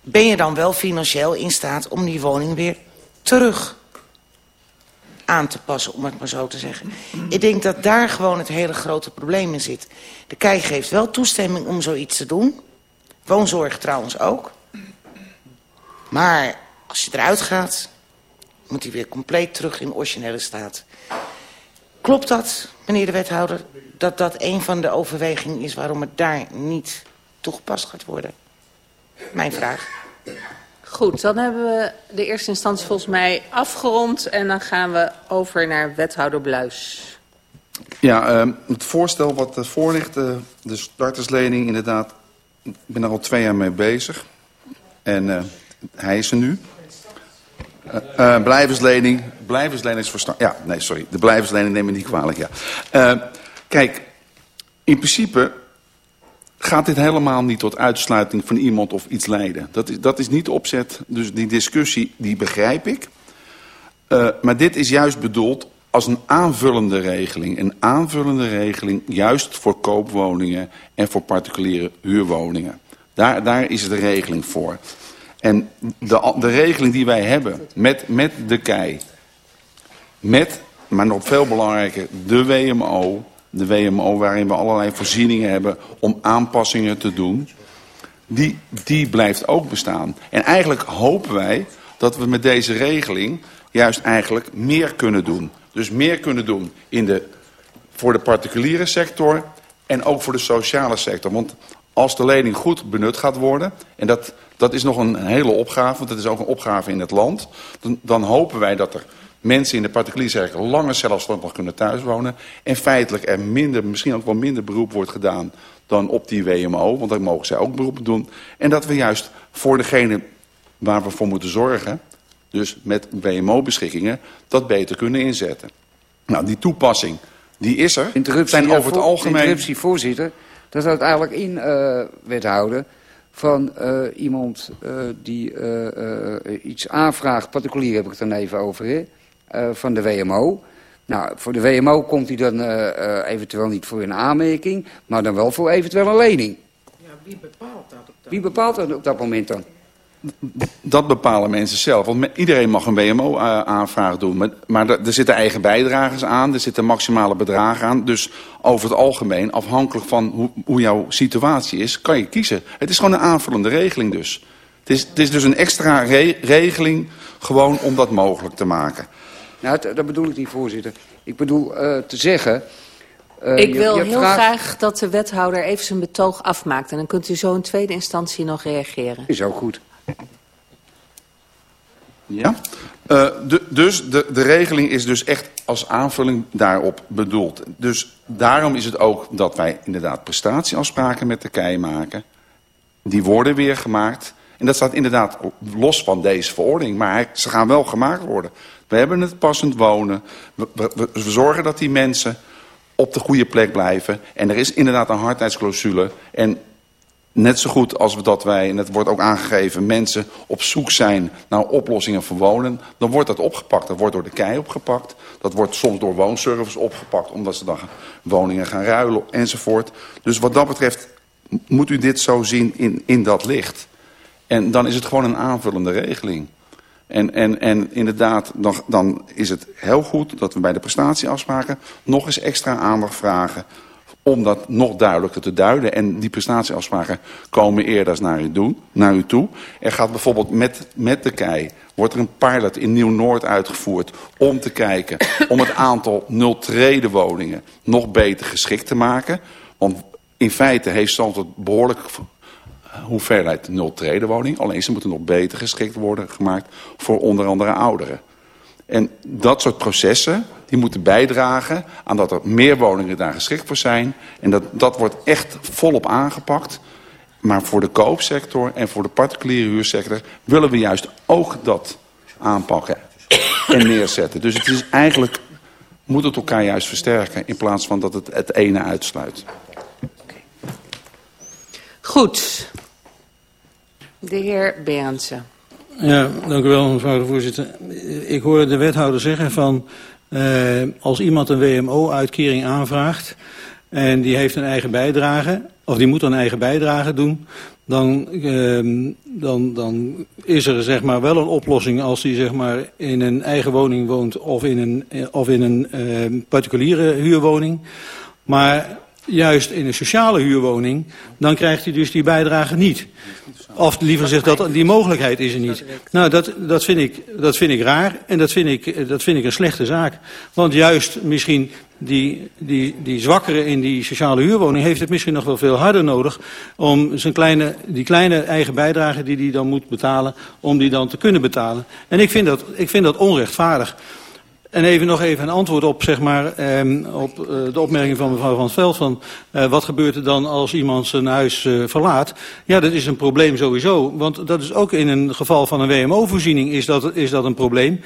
ben je dan wel financieel in staat om die woning weer terug aan te passen, om het maar zo te zeggen. Ik denk dat daar gewoon het hele grote probleem in zit. De KEI geeft wel toestemming om zoiets te doen. Woonzorg trouwens ook. Maar als je eruit gaat, moet hij weer compleet terug in originele staat. Klopt dat, meneer de wethouder, dat dat een van de overwegingen is waarom het daar niet toegepast gaat worden? Mijn vraag. Goed, dan hebben we de eerste instantie volgens mij afgerond en dan gaan we over naar wethouder Bluis. Ja, uh, het voorstel wat uh, voor ligt, uh, de starterslening inderdaad, ik ben er al twee jaar mee bezig. En eh, hij is er nu. Uh, blijverslening. Blijverslening is verstaan. Ja, nee, sorry. De blijverslening neem me niet kwalijk, ja. Uh, kijk, in principe gaat dit helemaal niet tot uitsluiting van iemand of iets leiden. Dat is, dat is niet opzet. Dus die discussie, die begrijp ik. Maar dit is juist bedoeld als een aanvullende regeling. Een aanvullende regeling juist voor koopwoningen en voor particuliere huurwoningen. Daar, daar is de regeling voor. En de, de regeling die wij hebben met, met de KEI, met, maar nog veel belangrijker, de WMO, de WMO waarin we allerlei voorzieningen hebben om aanpassingen te doen, die, die blijft ook bestaan. En eigenlijk hopen wij dat we met deze regeling juist eigenlijk meer kunnen doen. Dus meer kunnen doen in de, voor de particuliere sector en ook voor de sociale sector. Want als de lening goed benut gaat worden, en dat, dat is nog een hele opgave, want dat is ook een opgave in het land, dan, dan hopen wij dat er mensen in de particuliere sector langer zelfstandig kunnen thuiswonen en feitelijk er minder, misschien ook wel minder beroep wordt gedaan dan op die WMO, want dan mogen zij ook beroep doen. En dat we juist voor degene waar we voor moeten zorgen, dus met WMO-beschikkingen, dat beter kunnen inzetten. Nou, die toepassing, die is er. Interruptie, zijn over het algemeen... Interruptie, voorzitter. Dat houdt eigenlijk in, uh, wethouder, van uh, iemand uh, die iets aanvraagt, particulier heb ik het dan even over, hè, van de WMO. Nou, voor de WMO komt hij dan eventueel niet voor een aanmerking, maar dan wel voor eventueel een lening. Ja, wie bepaalt dat op dat Wie bepaalt dat op dat moment dan? Dat bepalen mensen zelf. Want iedereen mag een WMO-aanvraag doen. Maar, maar er zitten eigen bijdragers aan. Er zitten maximale bedragen aan. Dus over het algemeen, afhankelijk van hoe, hoe jouw situatie is, kan je kiezen. Het is gewoon een aanvullende regeling dus. Het is, het is dus een extra re regeling gewoon om dat mogelijk te maken. Nou, dat, bedoel ik niet, voorzitter. Ik bedoel uh, te zeggen... Uh, ik wil je, je heel vraag... graag dat de wethouder even zijn betoog afmaakt. En dan kunt u zo in tweede instantie nog reageren. Is ook goed. Ja, uh, de, dus de, de regeling is dus echt als aanvulling daarop bedoeld. Dus daarom is het ook dat wij inderdaad prestatieafspraken met Turkije maken. Die worden weer gemaakt. En dat staat inderdaad los van deze verordening. Maar ze gaan wel gemaakt worden. We hebben het passend wonen. We, we, we, zorgen dat die mensen op de goede plek blijven. En er is inderdaad een hardheidsclausule. En net zo goed als we dat wij, en het wordt ook aangegeven... mensen op zoek zijn naar oplossingen voor wonen... dan wordt dat opgepakt. Dat wordt door de KEI opgepakt. Dat wordt soms door woonservice opgepakt... omdat ze dan woningen gaan ruilen enzovoort. Dus wat dat betreft moet u dit zo zien in, in dat licht. En dan is het gewoon een aanvullende regeling. En, en, en inderdaad, dan, dan is het heel goed dat we bij de prestatieafspraken nog eens extra aandacht vragen om dat nog duidelijker te duiden. En die prestatieafspraken komen eerder naar u, doen, naar u toe. Er gaat bijvoorbeeld met, met de KEI, wordt er een pilot in Nieuw-Noord uitgevoerd... om te kijken om het aantal nul-treden woningen nog beter geschikt te maken. Want in feite heeft Zandvoort behoorlijk hoeveelheid nul-treden woning. Alleen ze moeten nog beter geschikt worden gemaakt voor onder andere ouderen. En dat soort processen die moeten bijdragen aan dat er meer woningen daar geschikt voor zijn. En dat, dat wordt echt volop aangepakt. Maar voor de koopsector en voor de particuliere huursector willen we juist ook dat aanpakken en neerzetten. Dus het is eigenlijk, moet het elkaar juist versterken in plaats van dat het het ene uitsluit. Goed. De heer Berendsen. Ja, dank u wel, mevrouw de voorzitter. Ik hoor de wethouder zeggen van... Uh, als iemand een WMO-uitkering aanvraagt... en die heeft een eigen bijdrage... of die moet een eigen bijdrage doen... Dan, uh, dan, dan is er zeg maar, wel een oplossing als hij zeg maar, in een eigen woning woont... of in een, of in een uh, particuliere huurwoning. Maar juist in een sociale huurwoning... dan krijgt hij dus die bijdrage niet. Of liever gezegd, dat, die mogelijkheid is er niet. Nou, dat, dat, vind ik, dat vind ik raar en dat vind ik, dat vind ik een slechte zaak. Want juist misschien die, die, die zwakkere in die sociale huurwoning heeft het misschien nog wel veel harder nodig om zijn kleine, die kleine eigen bijdrage die hij dan moet betalen, om die dan te kunnen betalen. En ik vind dat, ik vind dat onrechtvaardig. En even nog even een antwoord op, zeg maar, eh, op uh, de opmerking van mevrouw Van Veld van uh, wat gebeurt er dan als iemand zijn huis uh, verlaat. Ja, dat is een probleem sowieso, want dat is ook in een geval van een WMO-voorziening is dat, is dat een probleem.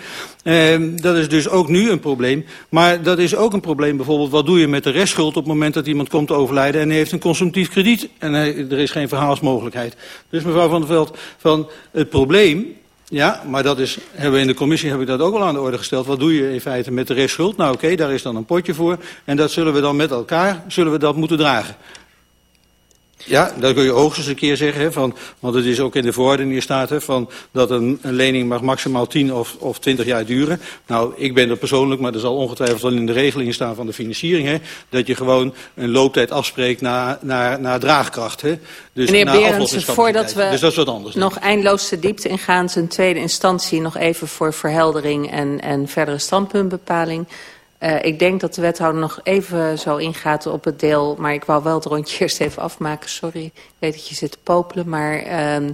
dat is dus ook nu een probleem, maar dat is ook een probleem bijvoorbeeld, wat doe je met de restschuld op het moment dat iemand komt te overlijden en hij heeft een consumptief krediet en hij, er is geen verhaalsmogelijkheid. Dus mevrouw Van der Veld, van het probleem ja, maar dat is, hebben we in de commissie heb ik dat ook wel aan de orde gesteld. Wat doe je in feite met de restschuld? Nou oké, daar is dan een potje voor. En dat zullen we dan met elkaar zullen we dat moeten dragen. Ja, dat kun je hoogstens een keer zeggen, hè, van, want het is ook in de verordening hier staat hè, van, dat een, een lening mag maximaal 10 of, of 20 jaar duren. Nou, ik ben er persoonlijk, maar er zal ongetwijfeld wel in de regeling staan van de financiering, hè, dat je gewoon een looptijd afspreekt naar, naar, naar draagkracht. Hè. Dus Meneer Berendsen, voordat we dus dat is wat anders, nog eindeloos de diepte ingaan, zijn tweede instantie nog even voor verheldering en, en verdere standpuntbepaling. Uh, ik denk dat de wethouder nog even zo ingaat op het deel... maar ik wou wel het rondje eerst even afmaken. Sorry, ik weet dat je zit te popelen. Maar uh, uh,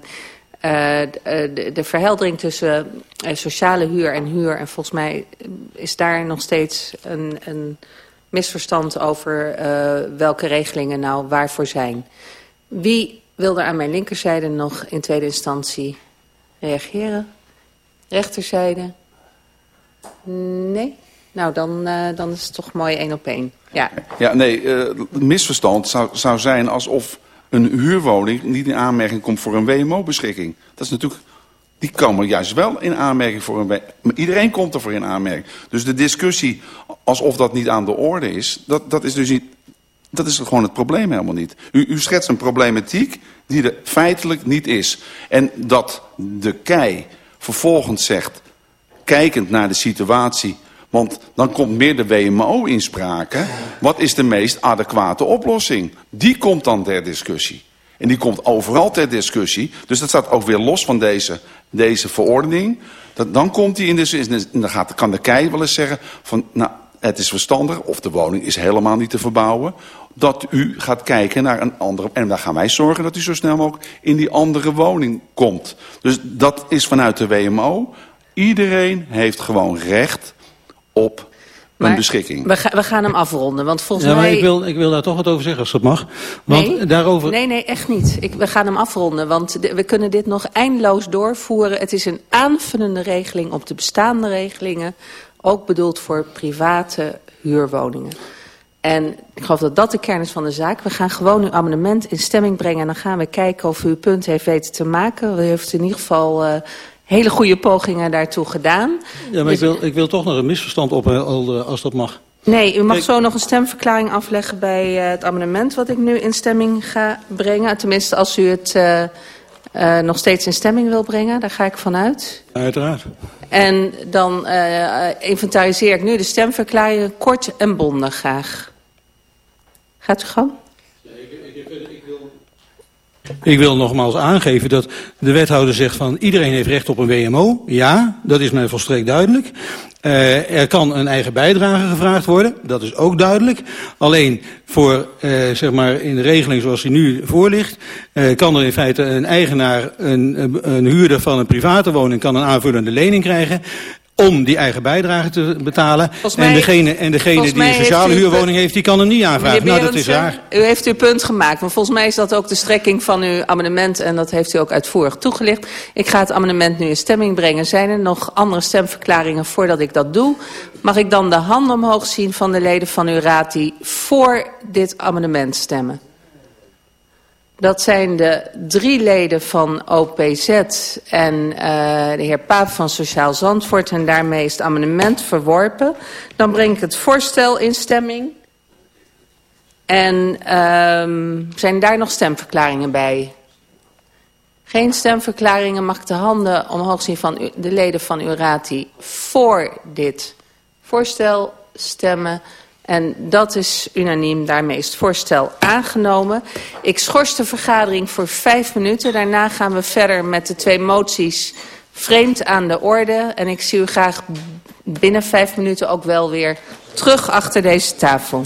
de, de, verheldering tussen sociale huur en huur... en volgens mij is daar nog steeds een, een misverstand over welke regelingen nou waarvoor zijn. Wie wil er aan mijn linkerzijde nog in tweede instantie reageren? Rechterzijde? Nee? Nou, dan, uh, dan is het toch mooi één op één. Ja, ja nee, uh, misverstand zou, zou zijn alsof een huurwoning niet in aanmerking komt voor een WMO-beschikking. Dat is natuurlijk... Die komen juist wel in aanmerking voor een WMO. Iedereen komt ervoor in aanmerking. Dus de discussie alsof dat niet aan de orde is, dat, dat is dus niet... Dat is gewoon het probleem helemaal niet. U, u schetst een problematiek die er feitelijk niet is. En dat de kei vervolgens zegt, kijkend naar de situatie want dan komt meer de WMO in sprake. Wat is de meest adequate oplossing? Die komt dan ter discussie. En die komt overal ter discussie. Dus dat staat ook weer los van deze, deze verordening. Dat, dan komt die in de en dan gaat, kan de kei wel eens zeggen van... nou, het is verstandig, of de woning is helemaal niet te verbouwen... dat u gaat kijken naar een andere... en dan gaan wij zorgen dat u zo snel mogelijk in die andere woning komt. Dus dat is vanuit de WMO. Iedereen heeft gewoon recht op een beschikking. We, we, gaan hem afronden, want volgens ja, maar mij... Ik wil, ik wil daar toch wat over zeggen, als dat mag. Want nee, daarover... nee, nee, echt niet. Ik, we gaan hem afronden, want we kunnen dit nog eindeloos doorvoeren. Het is een aanvullende regeling op de bestaande regelingen. Ook bedoeld voor private huurwoningen. En ik geloof dat dat de kern is van de zaak. We gaan gewoon uw amendement in stemming brengen... en dan gaan we kijken of u uw punt heeft weten te maken. U heeft in ieder geval... Uh, hele goede pogingen daartoe gedaan. Ja, maar dus... ik, wil, ik wil toch nog een misverstand op, als dat mag. Nee, u mag Kijk. zo nog een stemverklaring afleggen bij uh, het amendement... wat ik nu in stemming ga brengen. Tenminste, als u het uh, uh, nog steeds in stemming wil brengen. Daar ga ik vanuit. Uiteraard. En dan inventariseer ik nu de stemverklaringen kort en bondig graag. Gaat u gang? Ik wil nogmaals aangeven dat de wethouder zegt van iedereen heeft recht op een WMO. Ja, dat is mij volstrekt duidelijk. Uh, er kan een eigen bijdrage gevraagd worden, dat is ook duidelijk. Alleen voor, uh, zeg maar, in de regeling zoals die nu voor ligt... Uh, kan er in feite een eigenaar, een, een huurder van een private woning... kan een aanvullende lening krijgen om die eigen bijdrage te betalen. Mij, en degene, en degene die een sociale huurwoning heeft, die kan hem niet aanvragen. Nou, dat is raar. U heeft uw punt gemaakt, maar volgens mij is dat ook de strekking van uw amendement... en dat heeft u ook uitvoerig toegelicht. Ik ga het amendement nu in stemming brengen. Zijn er nog andere stemverklaringen voordat ik dat doe? Mag ik dan de hand omhoog zien van de leden van uw raad... die voor dit amendement stemmen? Dat zijn de drie leden van OPZ en uh, de heer Paap van Sociaal Zandvoort. En daarmee is het amendement verworpen. Dan breng ik het voorstel in stemming. En um, zijn daar nog stemverklaringen bij? Geen stemverklaringen. Mag de handen omhoog zien van de leden van uw raad die voor dit voorstel stemmen... En dat is unaniem, daarmee is het voorstel aangenomen. Ik schors de vergadering voor vijf minuten. Daarna gaan we verder met de twee moties vreemd aan de orde. En ik zie u graag binnen vijf minuten ook wel weer terug achter deze tafel.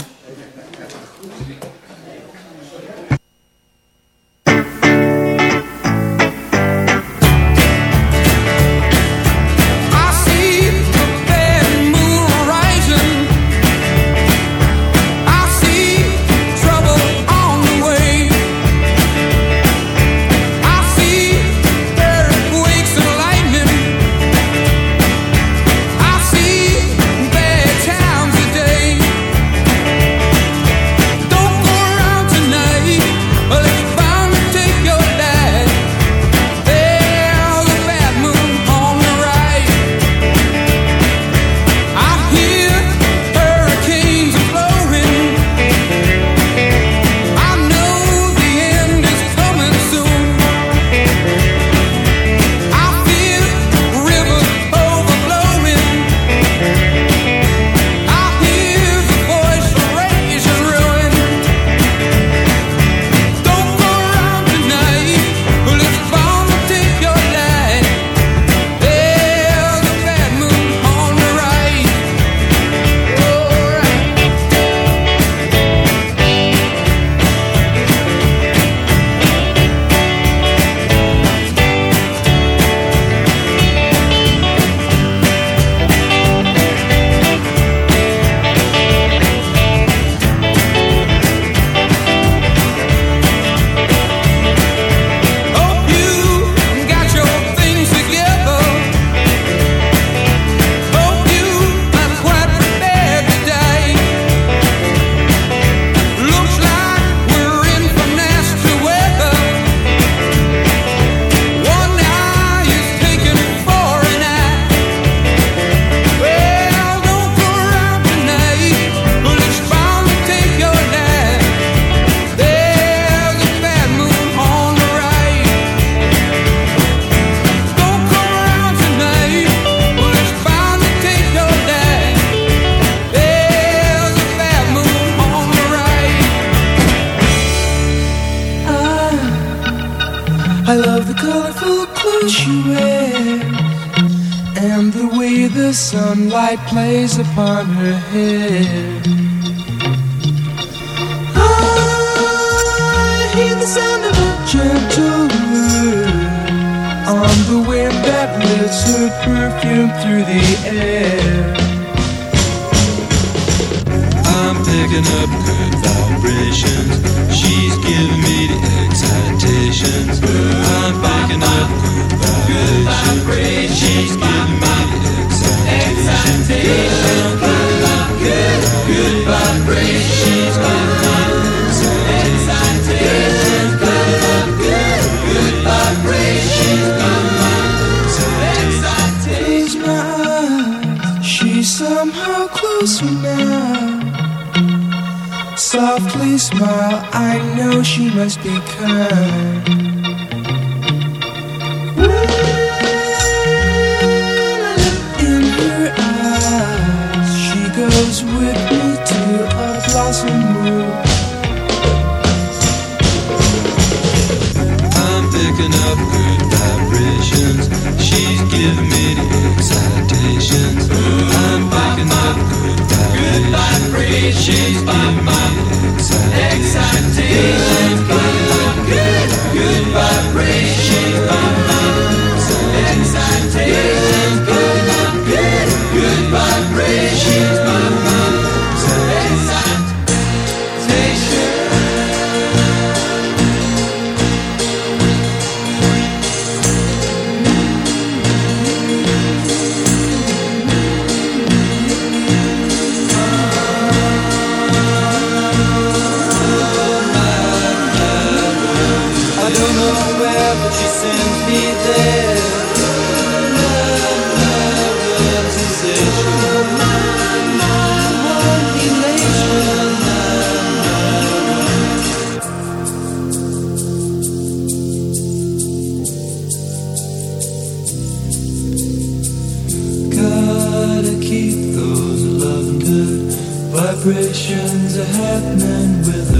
vibrations are happening with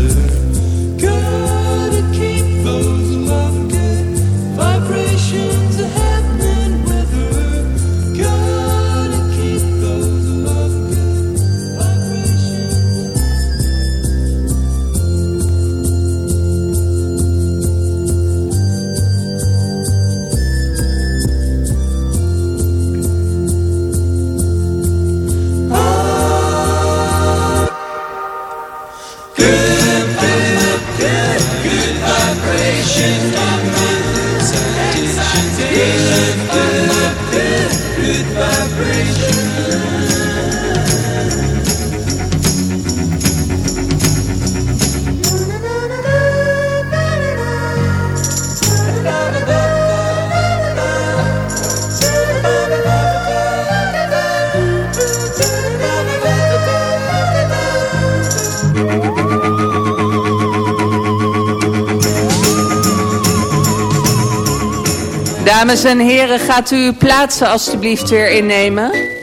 en heren, gaat u uw plaatsen alstublieft weer innemen?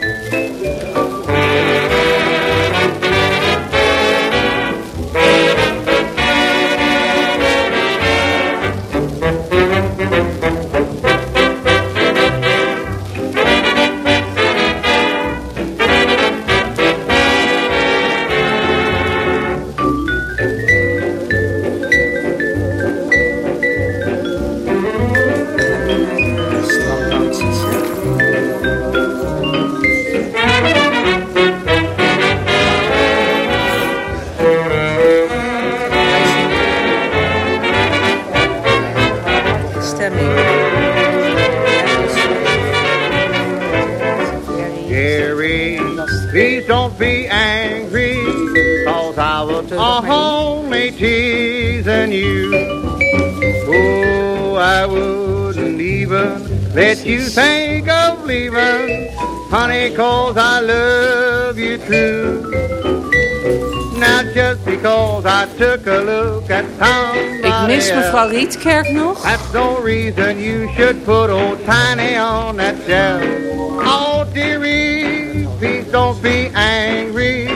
Don't be angry, cause I was uh-huh. only teasing you. Oh, I wouldn't even let you think of leaving, honey, cause I love you too. Not just because I took a look at somebody Ik mis mevrouw Rietkerk nog. That's no reason you should put old Tiny on that shelf. Oh, dearie. don't be angry,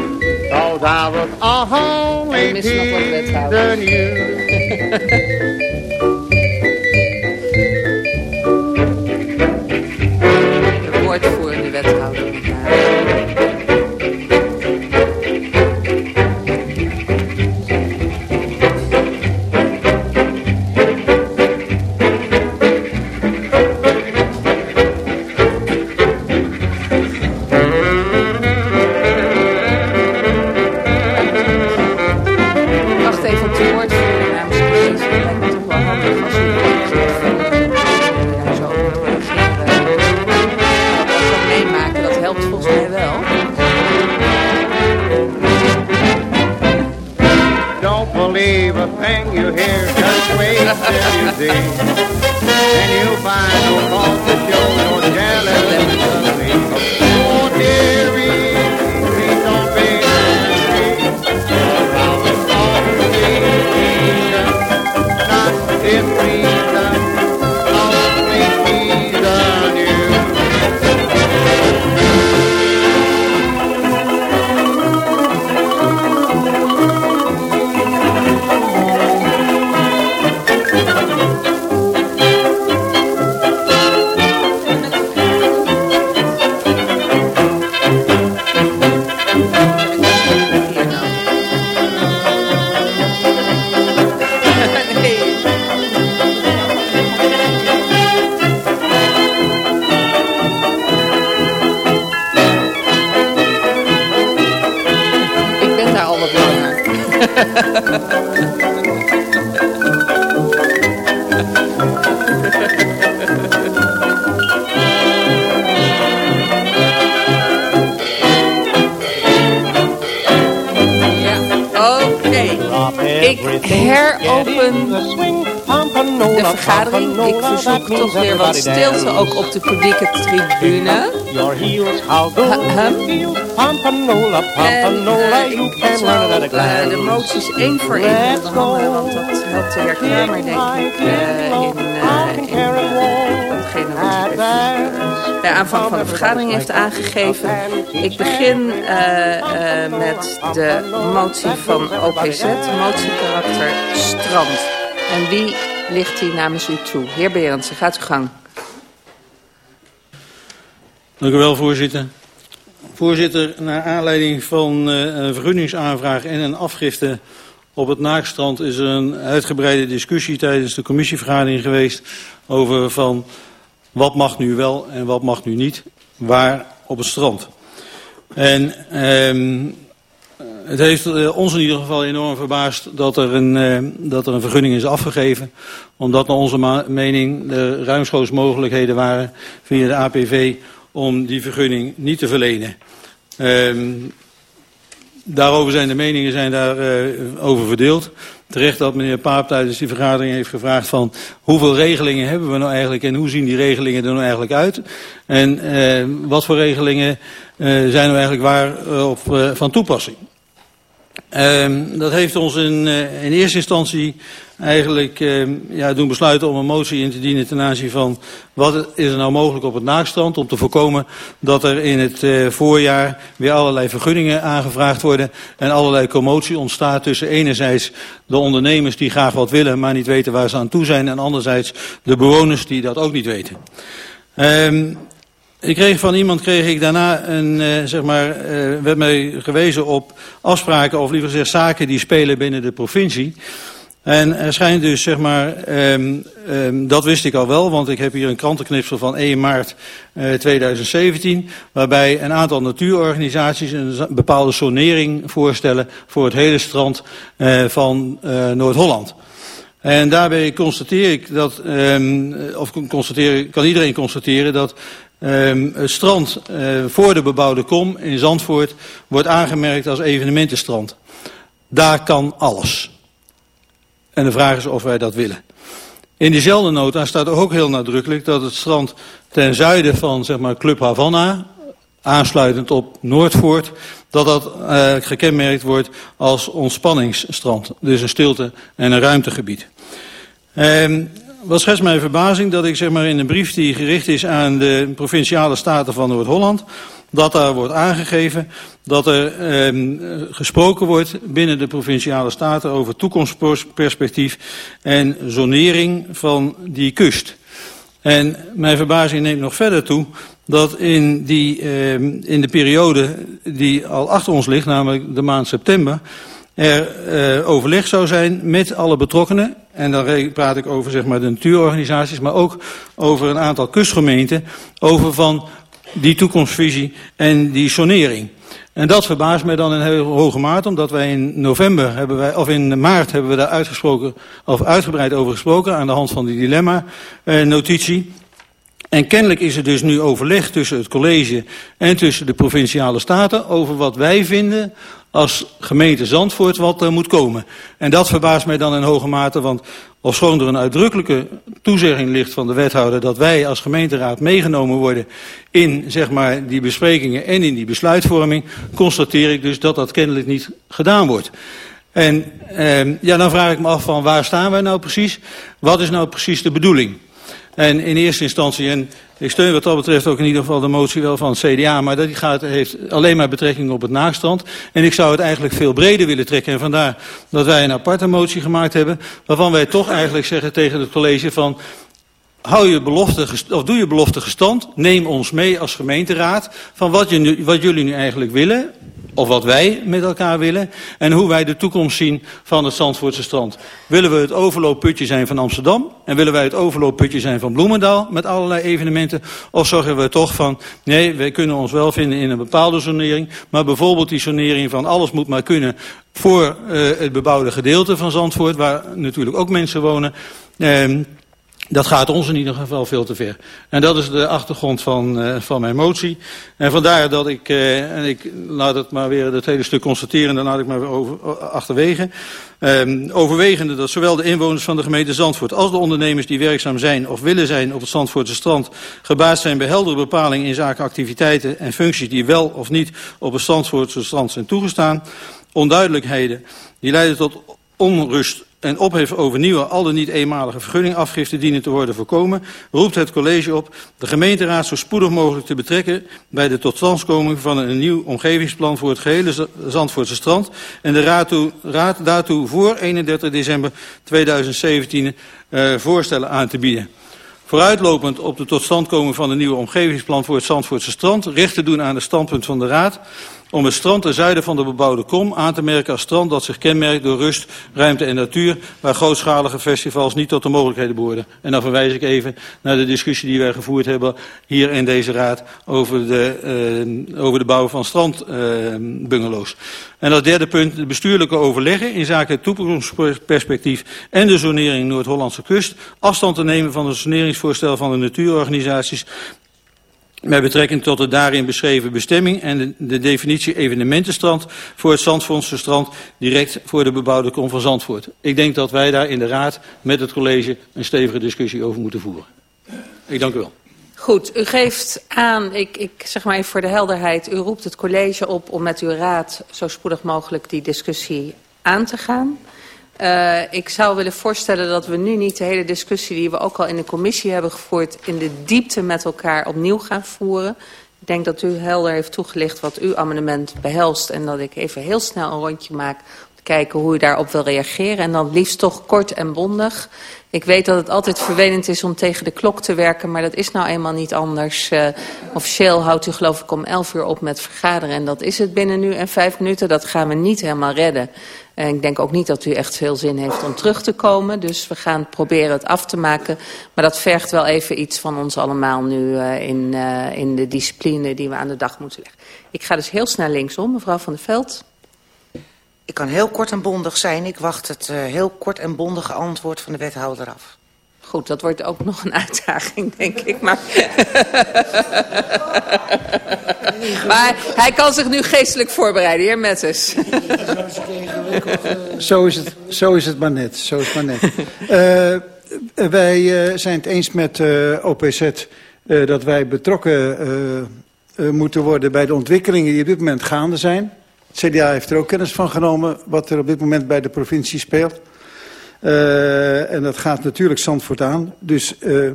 cause I was only teasing you. Ook op de publieke tribune. Ahem. En eh, ik zal eh, de moties één voor één want dat helpt de heer Kramer denk ik eh, in, in datgene wat hij bij- aanvang van de vergadering heeft aangegeven. Ik begin met de motie van OPZ, motiekarakter strand. En wie ligt die namens u toe? Heer Berendsen, gaat uw gang. Dank u wel, voorzitter. Voorzitter, naar aanleiding van eh, een vergunningsaanvraag en een afgifte op het Naakstrand is er een uitgebreide discussie tijdens de commissievergadering geweest over van wat mag nu wel en wat mag nu niet, waar op het strand. En ehm, het heeft eh, ons in ieder geval enorm verbaasd dat er, een, eh, dat er een vergunning is afgegeven. Omdat naar onze mening er ruimschoots mogelijkheden waren via de APV om die vergunning niet te verlenen. Ehm, daarover zijn de meningen zijn daar, eh, over verdeeld. Terecht dat meneer Paap tijdens die vergadering heeft gevraagd van hoeveel regelingen hebben we nou eigenlijk en hoe zien die regelingen er nou eigenlijk uit? En eh, wat voor regelingen eh, zijn nou eigenlijk waar op, van toepassing? Ehm, dat heeft ons in, eh, in eerste instantie eigenlijk ehm, ja, doen besluiten om een motie in te dienen ten aanzien van wat is er nou mogelijk op het naakstrand om te voorkomen dat er in het eh, voorjaar weer allerlei vergunningen aangevraagd worden en allerlei commotie ontstaat tussen enerzijds de ondernemers die graag wat willen maar niet weten waar ze aan toe zijn en anderzijds de bewoners die dat ook niet weten. Ehm, ik kreeg van iemand kreeg ik daarna een, eh, zeg maar, eh, werd mij gewezen op afspraken, of liever gezegd zaken die spelen binnen de provincie. En er schijnt dus, zeg maar, ehm, ehm, dat wist ik al wel, want ik heb hier een krantenknipsel van 1 maart eh, 2017, waarbij een aantal natuurorganisaties een bepaalde sonering voorstellen voor het hele strand eh, van eh, Noord-Holland. En daarbij constateer ik dat, ehm, of constateer, kan iedereen constateren dat ehm, het strand eh, voor de bebouwde kom in Zandvoort wordt aangemerkt als evenementenstrand. Daar kan alles. En de vraag is of wij dat willen. In diezelfde nota staat ook heel nadrukkelijk dat het strand ten zuiden van zeg maar, Club Havana, aansluitend op Noordvoort, dat dat eh, gekenmerkt wordt als ontspanningsstrand. Dus een stilte- en een ruimtegebied. Ehm, wat schetst mijn verbazing dat ik zeg maar, in een brief die gericht is aan de provinciale staten van Noord-Holland, dat daar wordt aangegeven dat er ehm, gesproken wordt binnen de provinciale staten over toekomstperspectief en zonering van die kust. En mijn verbazing neemt nog verder toe dat in, die, ehm, in de periode die al achter ons ligt, namelijk de maand september, er eh, overleg zou zijn met alle betrokkenen. En dan praat ik over zeg maar, de natuurorganisaties, maar ook over een aantal kustgemeenten. Over van die toekomstvisie en die sonering. En dat verbaast mij dan in heel hoge mate, omdat wij in november hebben wij, of in maart hebben we daar uitgesproken, of uitgebreid over gesproken aan de hand van die dilemma-notitie. En kennelijk is er dus nu overleg tussen het college en tussen de provinciale staten over wat wij vinden als gemeente Zandvoort wat er moet komen. En dat verbaast mij dan in hoge mate, want ofschoon er een uitdrukkelijke toezegging ligt van de wethouder dat wij als gemeenteraad meegenomen worden in zeg maar, die besprekingen en in die besluitvorming, constateer ik dus dat dat kennelijk niet gedaan wordt. En eh, ja, dan vraag ik me af van waar staan wij nou precies? Wat is nou precies de bedoeling? En in eerste instantie, en ik steun wat dat betreft ook in ieder geval de motie wel van het CDA, maar dat gaat, heeft alleen maar betrekking op het naakstrand. En ik zou het eigenlijk veel breder willen trekken. En vandaar dat wij een aparte motie gemaakt hebben, waarvan wij toch eigenlijk zeggen tegen het college van, hou je belofte, of doe je belofte gestand, neem ons mee als gemeenteraad van wat, je nu, wat jullie nu eigenlijk willen, of wat wij met elkaar willen, en hoe wij de toekomst zien van het Zandvoortse strand. Willen we het overloopputje zijn van Amsterdam, en willen wij het overloopputje zijn van Bloemendaal, met allerlei evenementen, of zorgen we toch van, nee, wij kunnen ons wel vinden in een bepaalde zonering, maar bijvoorbeeld die zonering van alles moet maar kunnen voor uh, het bebouwde gedeelte van Zandvoort, waar natuurlijk ook mensen wonen, uh, dat gaat ons in ieder geval veel te ver. En dat is de achtergrond van, uh, van mijn motie. En vandaar dat ik, uh, en ik laat het maar weer het hele stuk constateren, dan laat ik maar weer over, achterwege. Um, overwegende dat zowel de inwoners van de gemeente Zandvoort als de ondernemers die werkzaam zijn of willen zijn op het Zandvoortse strand gebaasd zijn bij heldere bepalingen in zaken activiteiten en functies die wel of niet op het Zandvoortse strand zijn toegestaan. Onduidelijkheden die leiden tot onrust en ophef over nieuwe, al dan niet eenmalige vergunningafgifte dienen te worden voorkomen, roept het college op de gemeenteraad zo spoedig mogelijk te betrekken bij de totstandkoming van een nieuw omgevingsplan voor het gehele Zandvoortse strand en de raad, toe, raad daartoe voor 31 december 2017 uh, voorstellen aan te bieden. Vooruitlopend op de totstandkoming van een nieuwe omgevingsplan voor het Zandvoortse strand, recht te doen aan het standpunt van de raad, om het strand ten zuiden van de bebouwde kom aan te merken als strand dat zich kenmerkt door rust, ruimte en natuur, waar grootschalige festivals niet tot de mogelijkheden behoorden. En dan verwijs ik even naar de discussie die wij gevoerd hebben hier in deze raad over de, uh, over de bouw van strandbungalows. Uh, en als derde punt de bestuurlijke overleggen in zaken het toekomstperspectief en de zonering Noord-Hollandse kust, afstand te nemen van het zoneringsvoorstel van de natuurorganisaties met betrekking tot de daarin beschreven bestemming en de, de definitie evenementenstrand voor het Zandvoortse strand direct voor de bebouwde kom van Zandvoort. Ik denk dat wij daar in de raad met het college een stevige discussie over moeten voeren. Ik dank u wel. Goed, u geeft aan, ik, ik zeg maar even voor de helderheid, u roept het college op om met uw raad zo spoedig mogelijk die discussie aan te gaan. Uh, ik zou willen voorstellen dat we nu niet de hele discussie die we ook al in de commissie hebben gevoerd in de diepte met elkaar opnieuw gaan voeren. Ik denk dat u helder heeft toegelicht wat uw amendement behelst en dat ik even heel snel een rondje maak kijken hoe u daarop wil reageren. En dan liefst toch kort en bondig. Ik weet dat het altijd vervelend is om tegen de klok te werken, maar dat is nou eenmaal niet anders. Uh, officieel houdt u geloof ik om 11 uur op met vergaderen en dat is het binnen nu en vijf minuten. Dat gaan we niet helemaal redden. En ik denk ook niet dat u echt veel zin heeft om terug te komen. Dus we gaan proberen het af te maken. Maar dat vergt wel even iets van ons allemaal nu uh, in, uh, in de discipline die we aan de dag moeten leggen. Ik ga dus heel snel linksom, mevrouw Van der Veld. Ik kan heel kort en bondig zijn. Ik wacht het uh, heel kort en bondige antwoord van de wethouder af. Goed, dat wordt ook nog een uitdaging, denk ik. Maar, maar hij kan zich nu geestelijk voorbereiden, heer Mettes. zo, is het, zo is het maar net. Zo is het maar net. Uh, wij uh, zijn het eens met uh, OPZ uh, dat wij betrokken uh, moeten worden bij de ontwikkelingen die op dit moment gaande zijn. Het CDA heeft er ook kennis van genomen wat er op dit moment bij de provincie speelt. Uh, en dat gaat natuurlijk Zandvoort aan. Dus uh,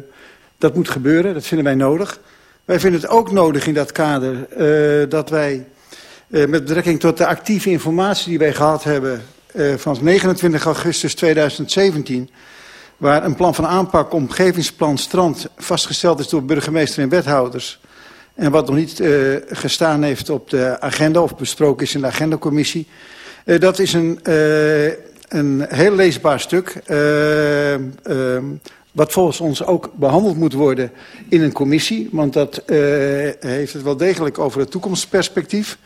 dat moet gebeuren, dat vinden wij nodig. Wij vinden het ook nodig in dat kader uh, dat wij met betrekking tot de actieve informatie die wij gehad hebben van 29 augustus 2017, waar een plan van aanpak omgevingsplan strand vastgesteld is door burgemeester en wethouders, en wat nog niet gestaan heeft op de agenda of besproken is in de agendacommissie, dat is een een heel leesbaar stuk. Uh, uh, wat volgens ons ook behandeld moet worden in een commissie. Want dat uh, heeft het wel degelijk over het toekomstperspectief.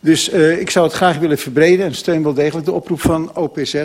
Dus ik zou het graag willen verbreden en steun wel degelijk de oproep van OPZ.